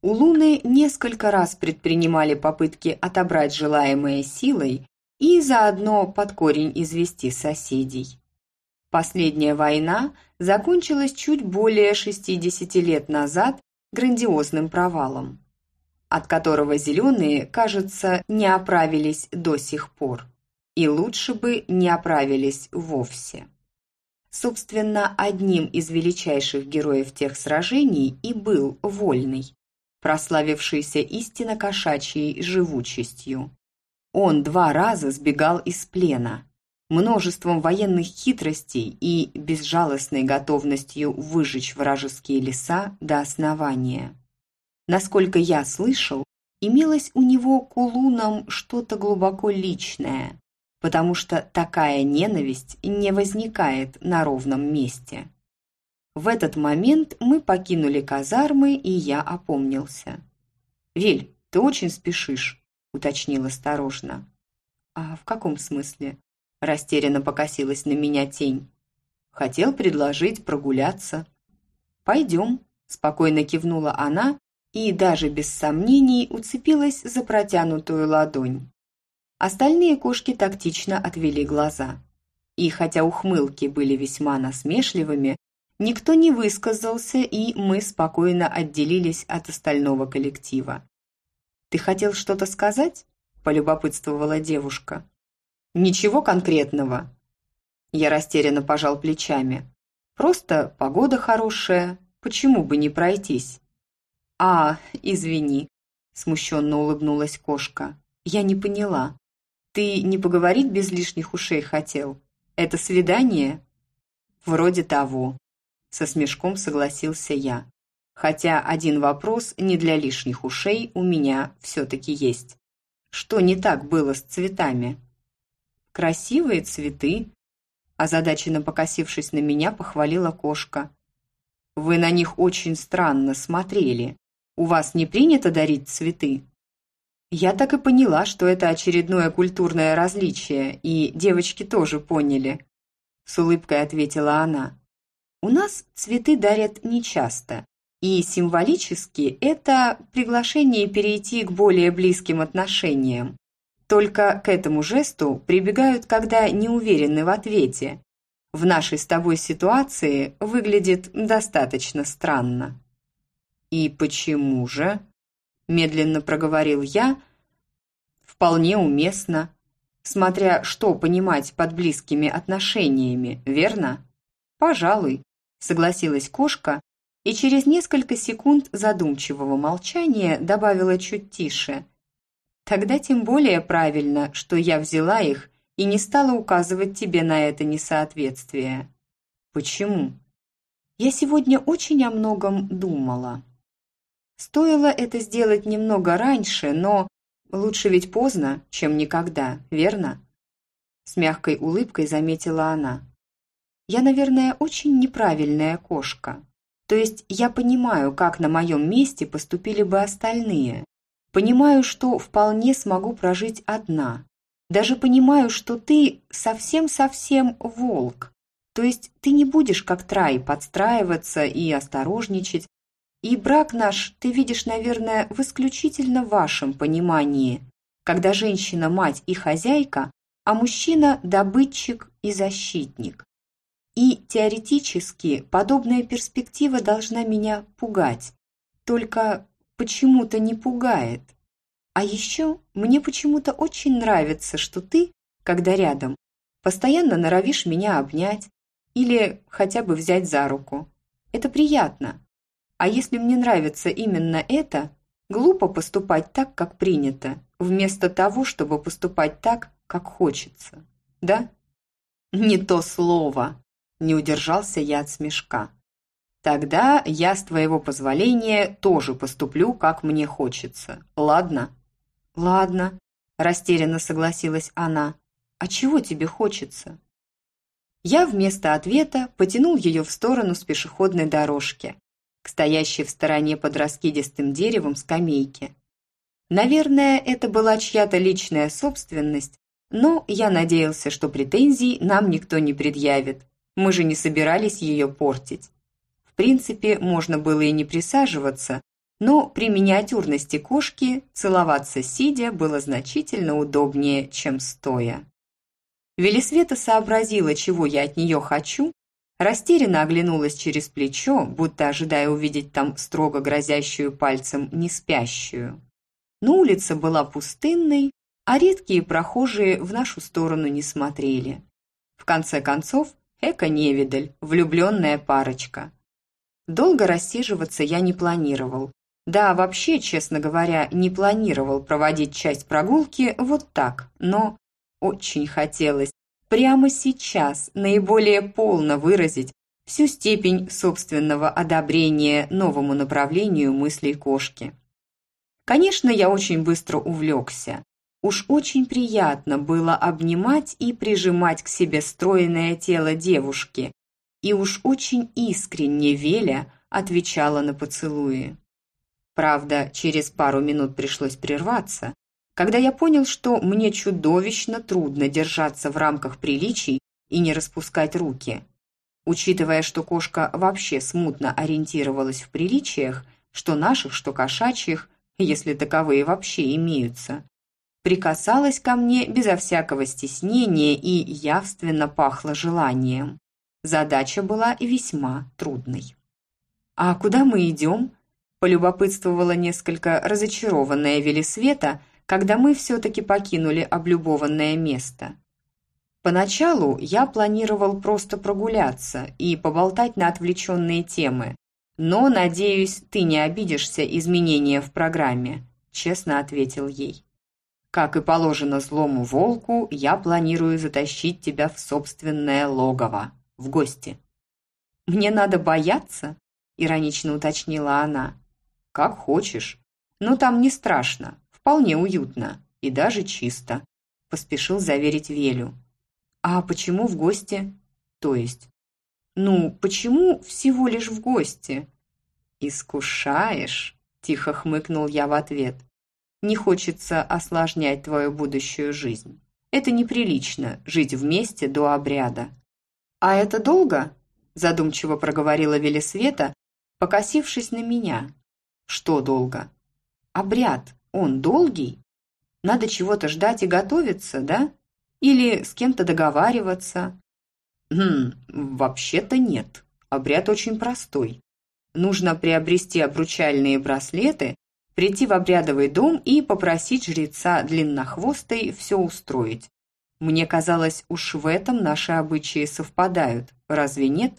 У Луны несколько раз предпринимали попытки отобрать желаемое силой, и заодно под корень извести соседей. Последняя война закончилась чуть более 60 лет назад грандиозным провалом, от которого зеленые, кажется, не оправились до сих пор. И лучше бы не оправились вовсе. Собственно, одним из величайших героев тех сражений и был Вольный, прославившийся истинно кошачьей живучестью. Он два раза сбегал из плена. Множеством военных хитростей и безжалостной готовностью выжечь вражеские леса до основания. Насколько я слышал, имелось у него к улунам что-то глубоко личное, потому что такая ненависть не возникает на ровном месте. В этот момент мы покинули казармы, и я опомнился. «Вель, ты очень спешишь», — уточнил осторожно. «А в каком смысле?» — растерянно покосилась на меня тень. «Хотел предложить прогуляться». «Пойдем», — спокойно кивнула она и даже без сомнений уцепилась за протянутую ладонь. Остальные кошки тактично отвели глаза. И хотя ухмылки были весьма насмешливыми, никто не высказался, и мы спокойно отделились от остального коллектива. «Ты хотел что-то сказать?» – полюбопытствовала девушка. «Ничего конкретного». Я растерянно пожал плечами. «Просто погода хорошая, почему бы не пройтись?» «А, извини», – смущенно улыбнулась кошка. «Я не поняла. Ты не поговорить без лишних ушей хотел? Это свидание? Вроде того. Со смешком согласился я. Хотя один вопрос не для лишних ушей у меня все-таки есть. Что не так было с цветами? Красивые цветы. Озадаченно покосившись на меня, похвалила кошка. Вы на них очень странно смотрели. У вас не принято дарить цветы? Я так и поняла, что это очередное культурное различие, и девочки тоже поняли. С улыбкой ответила она. У нас цветы дарят нечасто, и символически это приглашение перейти к более близким отношениям. Только к этому жесту прибегают, когда не уверены в ответе. В нашей с тобой ситуации выглядит достаточно странно. «И почему же?» медленно проговорил я, вполне уместно, смотря что понимать под близкими отношениями, верно? Пожалуй, согласилась кошка и через несколько секунд задумчивого молчания добавила чуть тише. Тогда тем более правильно, что я взяла их и не стала указывать тебе на это несоответствие. Почему? Я сегодня очень о многом думала. Стоило это сделать немного раньше, но лучше ведь поздно, чем никогда, верно? С мягкой улыбкой заметила она. Я, наверное, очень неправильная кошка. То есть я понимаю, как на моем месте поступили бы остальные. Понимаю, что вполне смогу прожить одна. Даже понимаю, что ты совсем-совсем волк. То есть ты не будешь как Трай подстраиваться и осторожничать, и брак наш ты видишь, наверное, в исключительно вашем понимании, когда женщина – мать и хозяйка, а мужчина – добытчик и защитник. И теоретически подобная перспектива должна меня пугать. Только почему-то не пугает. А еще мне почему-то очень нравится, что ты, когда рядом, постоянно норовишь меня обнять или хотя бы взять за руку. Это приятно. А если мне нравится именно это, глупо поступать так, как принято, вместо того, чтобы поступать так, как хочется. Да? Не то слово. Не удержался я от смешка. Тогда я, с твоего позволения, тоже поступлю, как мне хочется. Ладно? Ладно, растерянно согласилась она. А чего тебе хочется? Я вместо ответа потянул ее в сторону с пешеходной дорожки, к стоящей в стороне под раскидистым деревом скамейке. Наверное, это была чья-то личная собственность, но я надеялся, что претензий нам никто не предъявит. Мы же не собирались ее портить. В принципе, можно было и не присаживаться, но при миниатюрности кошки целоваться сидя было значительно удобнее, чем стоя. Велисвета сообразила, чего я от нее хочу, Растерянно оглянулась через плечо, будто ожидая увидеть там строго грозящую пальцем неспящую. Но улица была пустынной, а редкие прохожие в нашу сторону не смотрели. В конце концов, эко-невидаль, влюбленная парочка. Долго рассиживаться я не планировал, Да, вообще, честно говоря, не планировал проводить часть прогулки вот так, но очень хотелось прямо сейчас наиболее полно выразить всю степень собственного одобрения новому направлению мыслей кошки. Конечно, я очень быстро увлекся. Уж очень приятно было обнимать и прижимать к себе стройное тело девушки, и уж очень искренне Веля отвечала на поцелуи. Правда, через пару минут пришлось прерваться, когда я понял, что мне чудовищно трудно держаться в рамках приличий и не распускать руки. Учитывая, что кошка вообще смутно ориентировалась в приличиях, что наших, что кошачьих, если таковые вообще имеются, прикасалась ко мне безо всякого стеснения и явственно пахла желанием. Задача была весьма трудной. «А куда мы идем?» – полюбопытствовала несколько разочарованная Велисвета, когда мы все-таки покинули облюбованное место. Поначалу я планировал просто прогуляться и поболтать на отвлеченные темы, но, надеюсь, ты не обидишься изменения в программе, честно ответил ей. Как и положено злому волку, я планирую затащить тебя в собственное логово, в гости. Мне надо бояться? Иронично уточнила она. Как хочешь. Но там не страшно, вполне уютно и даже чисто, поспешил заверить Велю. «А почему в гости?» «То есть?» «Ну, почему всего лишь в гости?» «Искушаешь?» – тихо хмыкнул я в ответ. «Не хочется осложнять твою будущую жизнь. Это неприлично – жить вместе до обряда». «А это долго?» – задумчиво проговорила Велисвета, покосившись на меня. «Что долго?» «Обряд, он долгий? Надо чего-то ждать и готовиться, да?» Или с кем-то договариваться? Хм, вообще-то нет. Обряд очень простой. Нужно приобрести обручальные браслеты, прийти в обрядовый дом и попросить жреца длиннохвостой все устроить. Мне казалось, уж в этом наши обычаи совпадают, разве нет?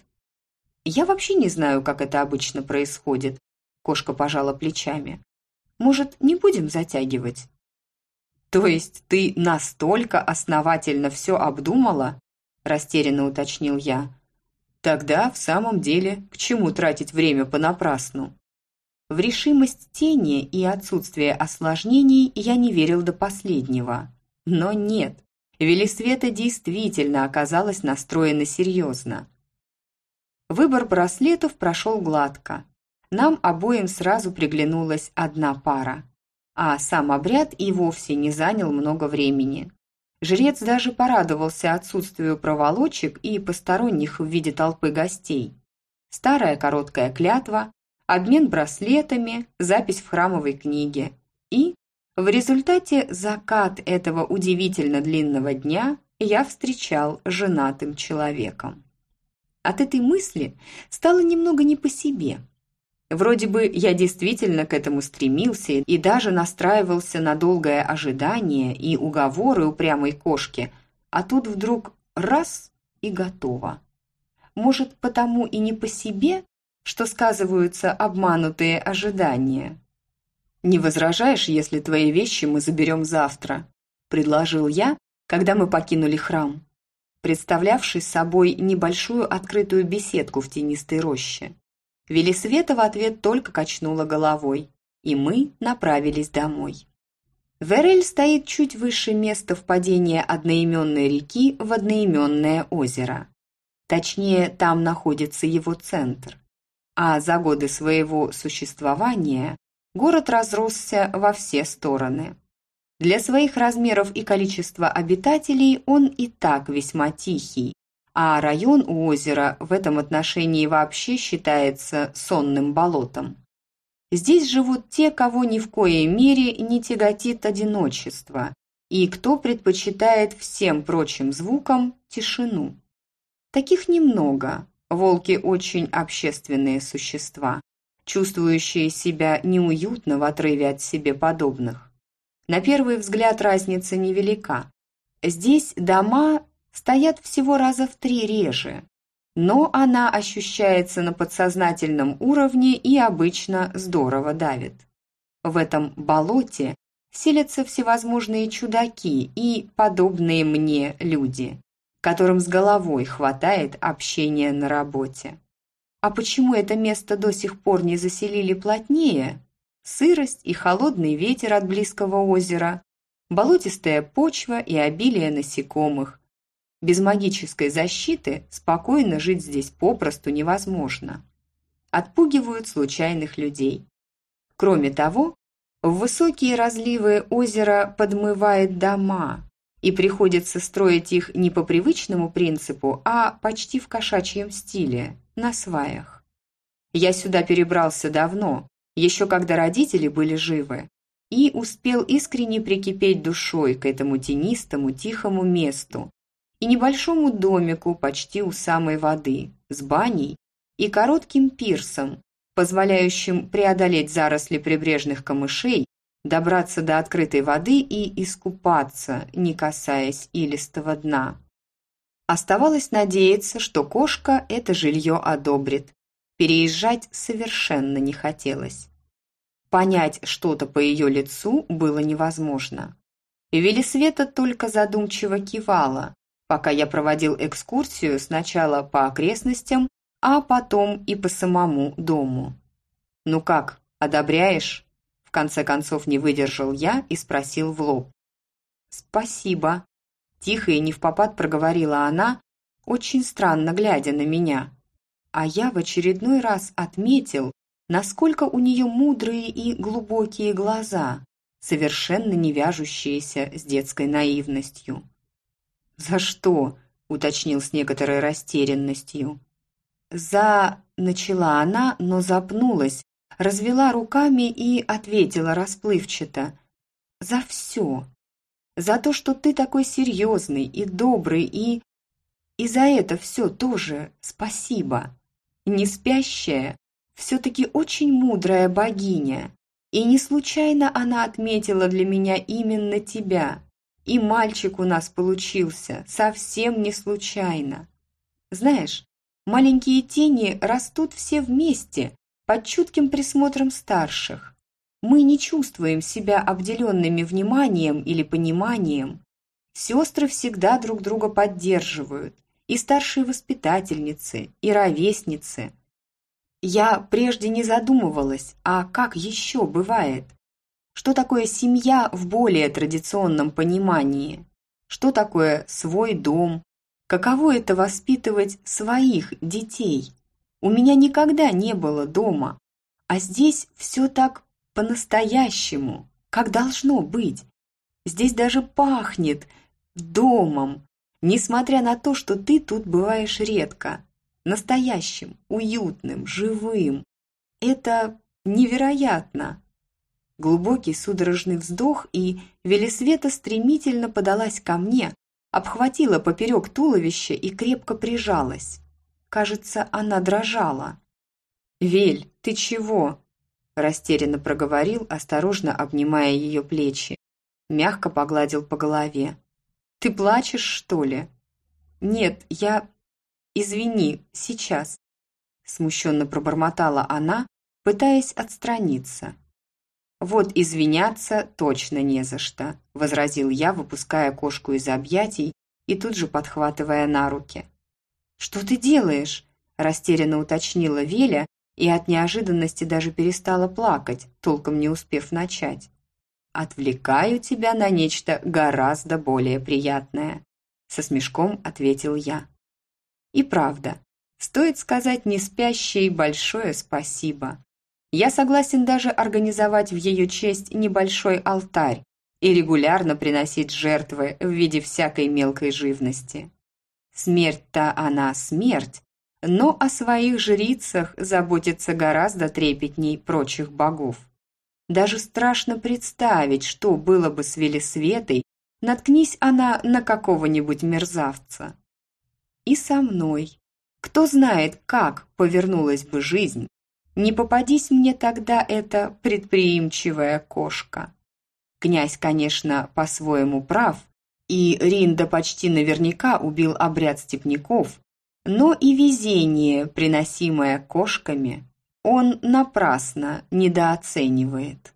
Я вообще не знаю, как это обычно происходит. Кошка пожала плечами. Может, не будем затягивать? «То есть ты настолько основательно все обдумала?» – растерянно уточнил я. «Тогда, в самом деле, к чему тратить время понапрасну?» В решимость тени и отсутствие осложнений я не верил до последнего. Но нет, Велисвета действительно оказалась настроена серьезно. Выбор браслетов прошел гладко. Нам обоим сразу приглянулась одна пара а сам обряд и вовсе не занял много времени. Жрец даже порадовался отсутствию проволочек и посторонних в виде толпы гостей. Старая короткая клятва, обмен браслетами, запись в храмовой книге. И в результате закат этого удивительно длинного дня я встречал женатым человеком. От этой мысли стало немного не по себе – Вроде бы я действительно к этому стремился и даже настраивался на долгое ожидание и уговоры упрямой кошки, а тут вдруг раз и готово. Может, потому и не по себе, что сказываются обманутые ожидания. «Не возражаешь, если твои вещи мы заберем завтра?» – предложил я, когда мы покинули храм, представлявший собой небольшую открытую беседку в тенистой роще. Велисвета в ответ только качнула головой, и мы направились домой. Верель стоит чуть выше места впадения одноименной реки в одноименное озеро. Точнее, там находится его центр. А за годы своего существования город разросся во все стороны. Для своих размеров и количества обитателей он и так весьма тихий, а район у озера в этом отношении вообще считается сонным болотом. Здесь живут те, кого ни в коей мере не тяготит одиночество, и кто предпочитает всем прочим звукам тишину. Таких немного. Волки очень общественные существа, чувствующие себя неуютно в отрыве от себе подобных. На первый взгляд разница невелика. Здесь дома стоят всего раза в три реже. но она ощущается на подсознательном уровне и обычно здорово давит. В этом болоте селятся всевозможные чудаки и подобные мне люди, которым с головой хватает общения на работе. А почему это место до сих пор не заселили плотнее? Сырость и холодный ветер от близкого озера, болотистая почва и обилие насекомых. Без магической защиты спокойно жить здесь попросту невозможно. Отпугивают случайных людей. Кроме того, в высокие разливы озера подмывает дома, и приходится строить их не по привычному принципу, а почти в кошачьем стиле, на сваях. Я сюда перебрался давно, еще когда родители были живы, и успел искренне прикипеть душой к этому тенистому, тихому месту и небольшому домику почти у самой воды, с баней и коротким пирсом, позволяющим преодолеть заросли прибрежных камышей, добраться до открытой воды и искупаться, не касаясь илистого дна. Оставалось надеяться, что кошка это жилье одобрит. Переезжать совершенно не хотелось. Понять что-то по ее лицу было невозможно. Велисвета только задумчиво кивала, пока я проводил экскурсию сначала по окрестностям, а потом и по самому дому. «Ну как, одобряешь?» В конце концов не выдержал я и спросил в лоб. «Спасибо», – тихо и не в попад проговорила она, очень странно глядя на меня. А я в очередной раз отметил, насколько у нее мудрые и глубокие глаза, совершенно не вяжущиеся с детской наивностью. «За что?» – уточнил с некоторой растерянностью. «За...» – начала она, но запнулась, развела руками и ответила расплывчато. «За все. За то, что ты такой серьезный и добрый, и... И за это все тоже спасибо. Не спящая, все-таки очень мудрая богиня. И не случайно она отметила для меня именно тебя. И мальчик у нас получился, совсем не случайно. Знаешь, маленькие тени растут все вместе, под чутким присмотром старших. Мы не чувствуем себя обделенными вниманием или пониманием. Сестры всегда друг друга поддерживают, и старшие воспитательницы, и ровесницы. Я прежде не задумывалась, а как еще бывает? Что такое семья в более традиционном понимании? Что такое свой дом? Каково это воспитывать своих детей? У меня никогда не было дома, а здесь все так по-настоящему, как должно быть. Здесь даже пахнет домом, несмотря на то, что ты тут бываешь редко. Настоящим, уютным, живым. Это невероятно. Глубокий судорожный вздох, и Велисвета стремительно подалась ко мне, обхватила поперек туловища и крепко прижалась. Кажется, она дрожала. «Вель, ты чего?» Растерянно проговорил, осторожно обнимая ее плечи. Мягко погладил по голове. «Ты плачешь, что ли?» «Нет, я... Извини, сейчас». Смущенно пробормотала она, пытаясь отстраниться. «Вот извиняться точно не за что», – возразил я, выпуская кошку из объятий и тут же подхватывая на руки. «Что ты делаешь?» – растерянно уточнила Веля и от неожиданности даже перестала плакать, толком не успев начать. «Отвлекаю тебя на нечто гораздо более приятное», – со смешком ответил я. И правда, стоит сказать не спящей большое спасибо. Я согласен даже организовать в ее честь небольшой алтарь и регулярно приносить жертвы в виде всякой мелкой живности. Смерть-то она смерть, но о своих жрицах заботится гораздо трепетней прочих богов. Даже страшно представить, что было бы с Велисветой, наткнись она на какого-нибудь мерзавца. И со мной. Кто знает, как повернулась бы жизнь, не попадись мне тогда эта предприимчивая кошка. Князь, конечно, по-своему прав, и Ринда почти наверняка убил обряд степняков, Но и везение, приносимое кошками, он напрасно недооценивает.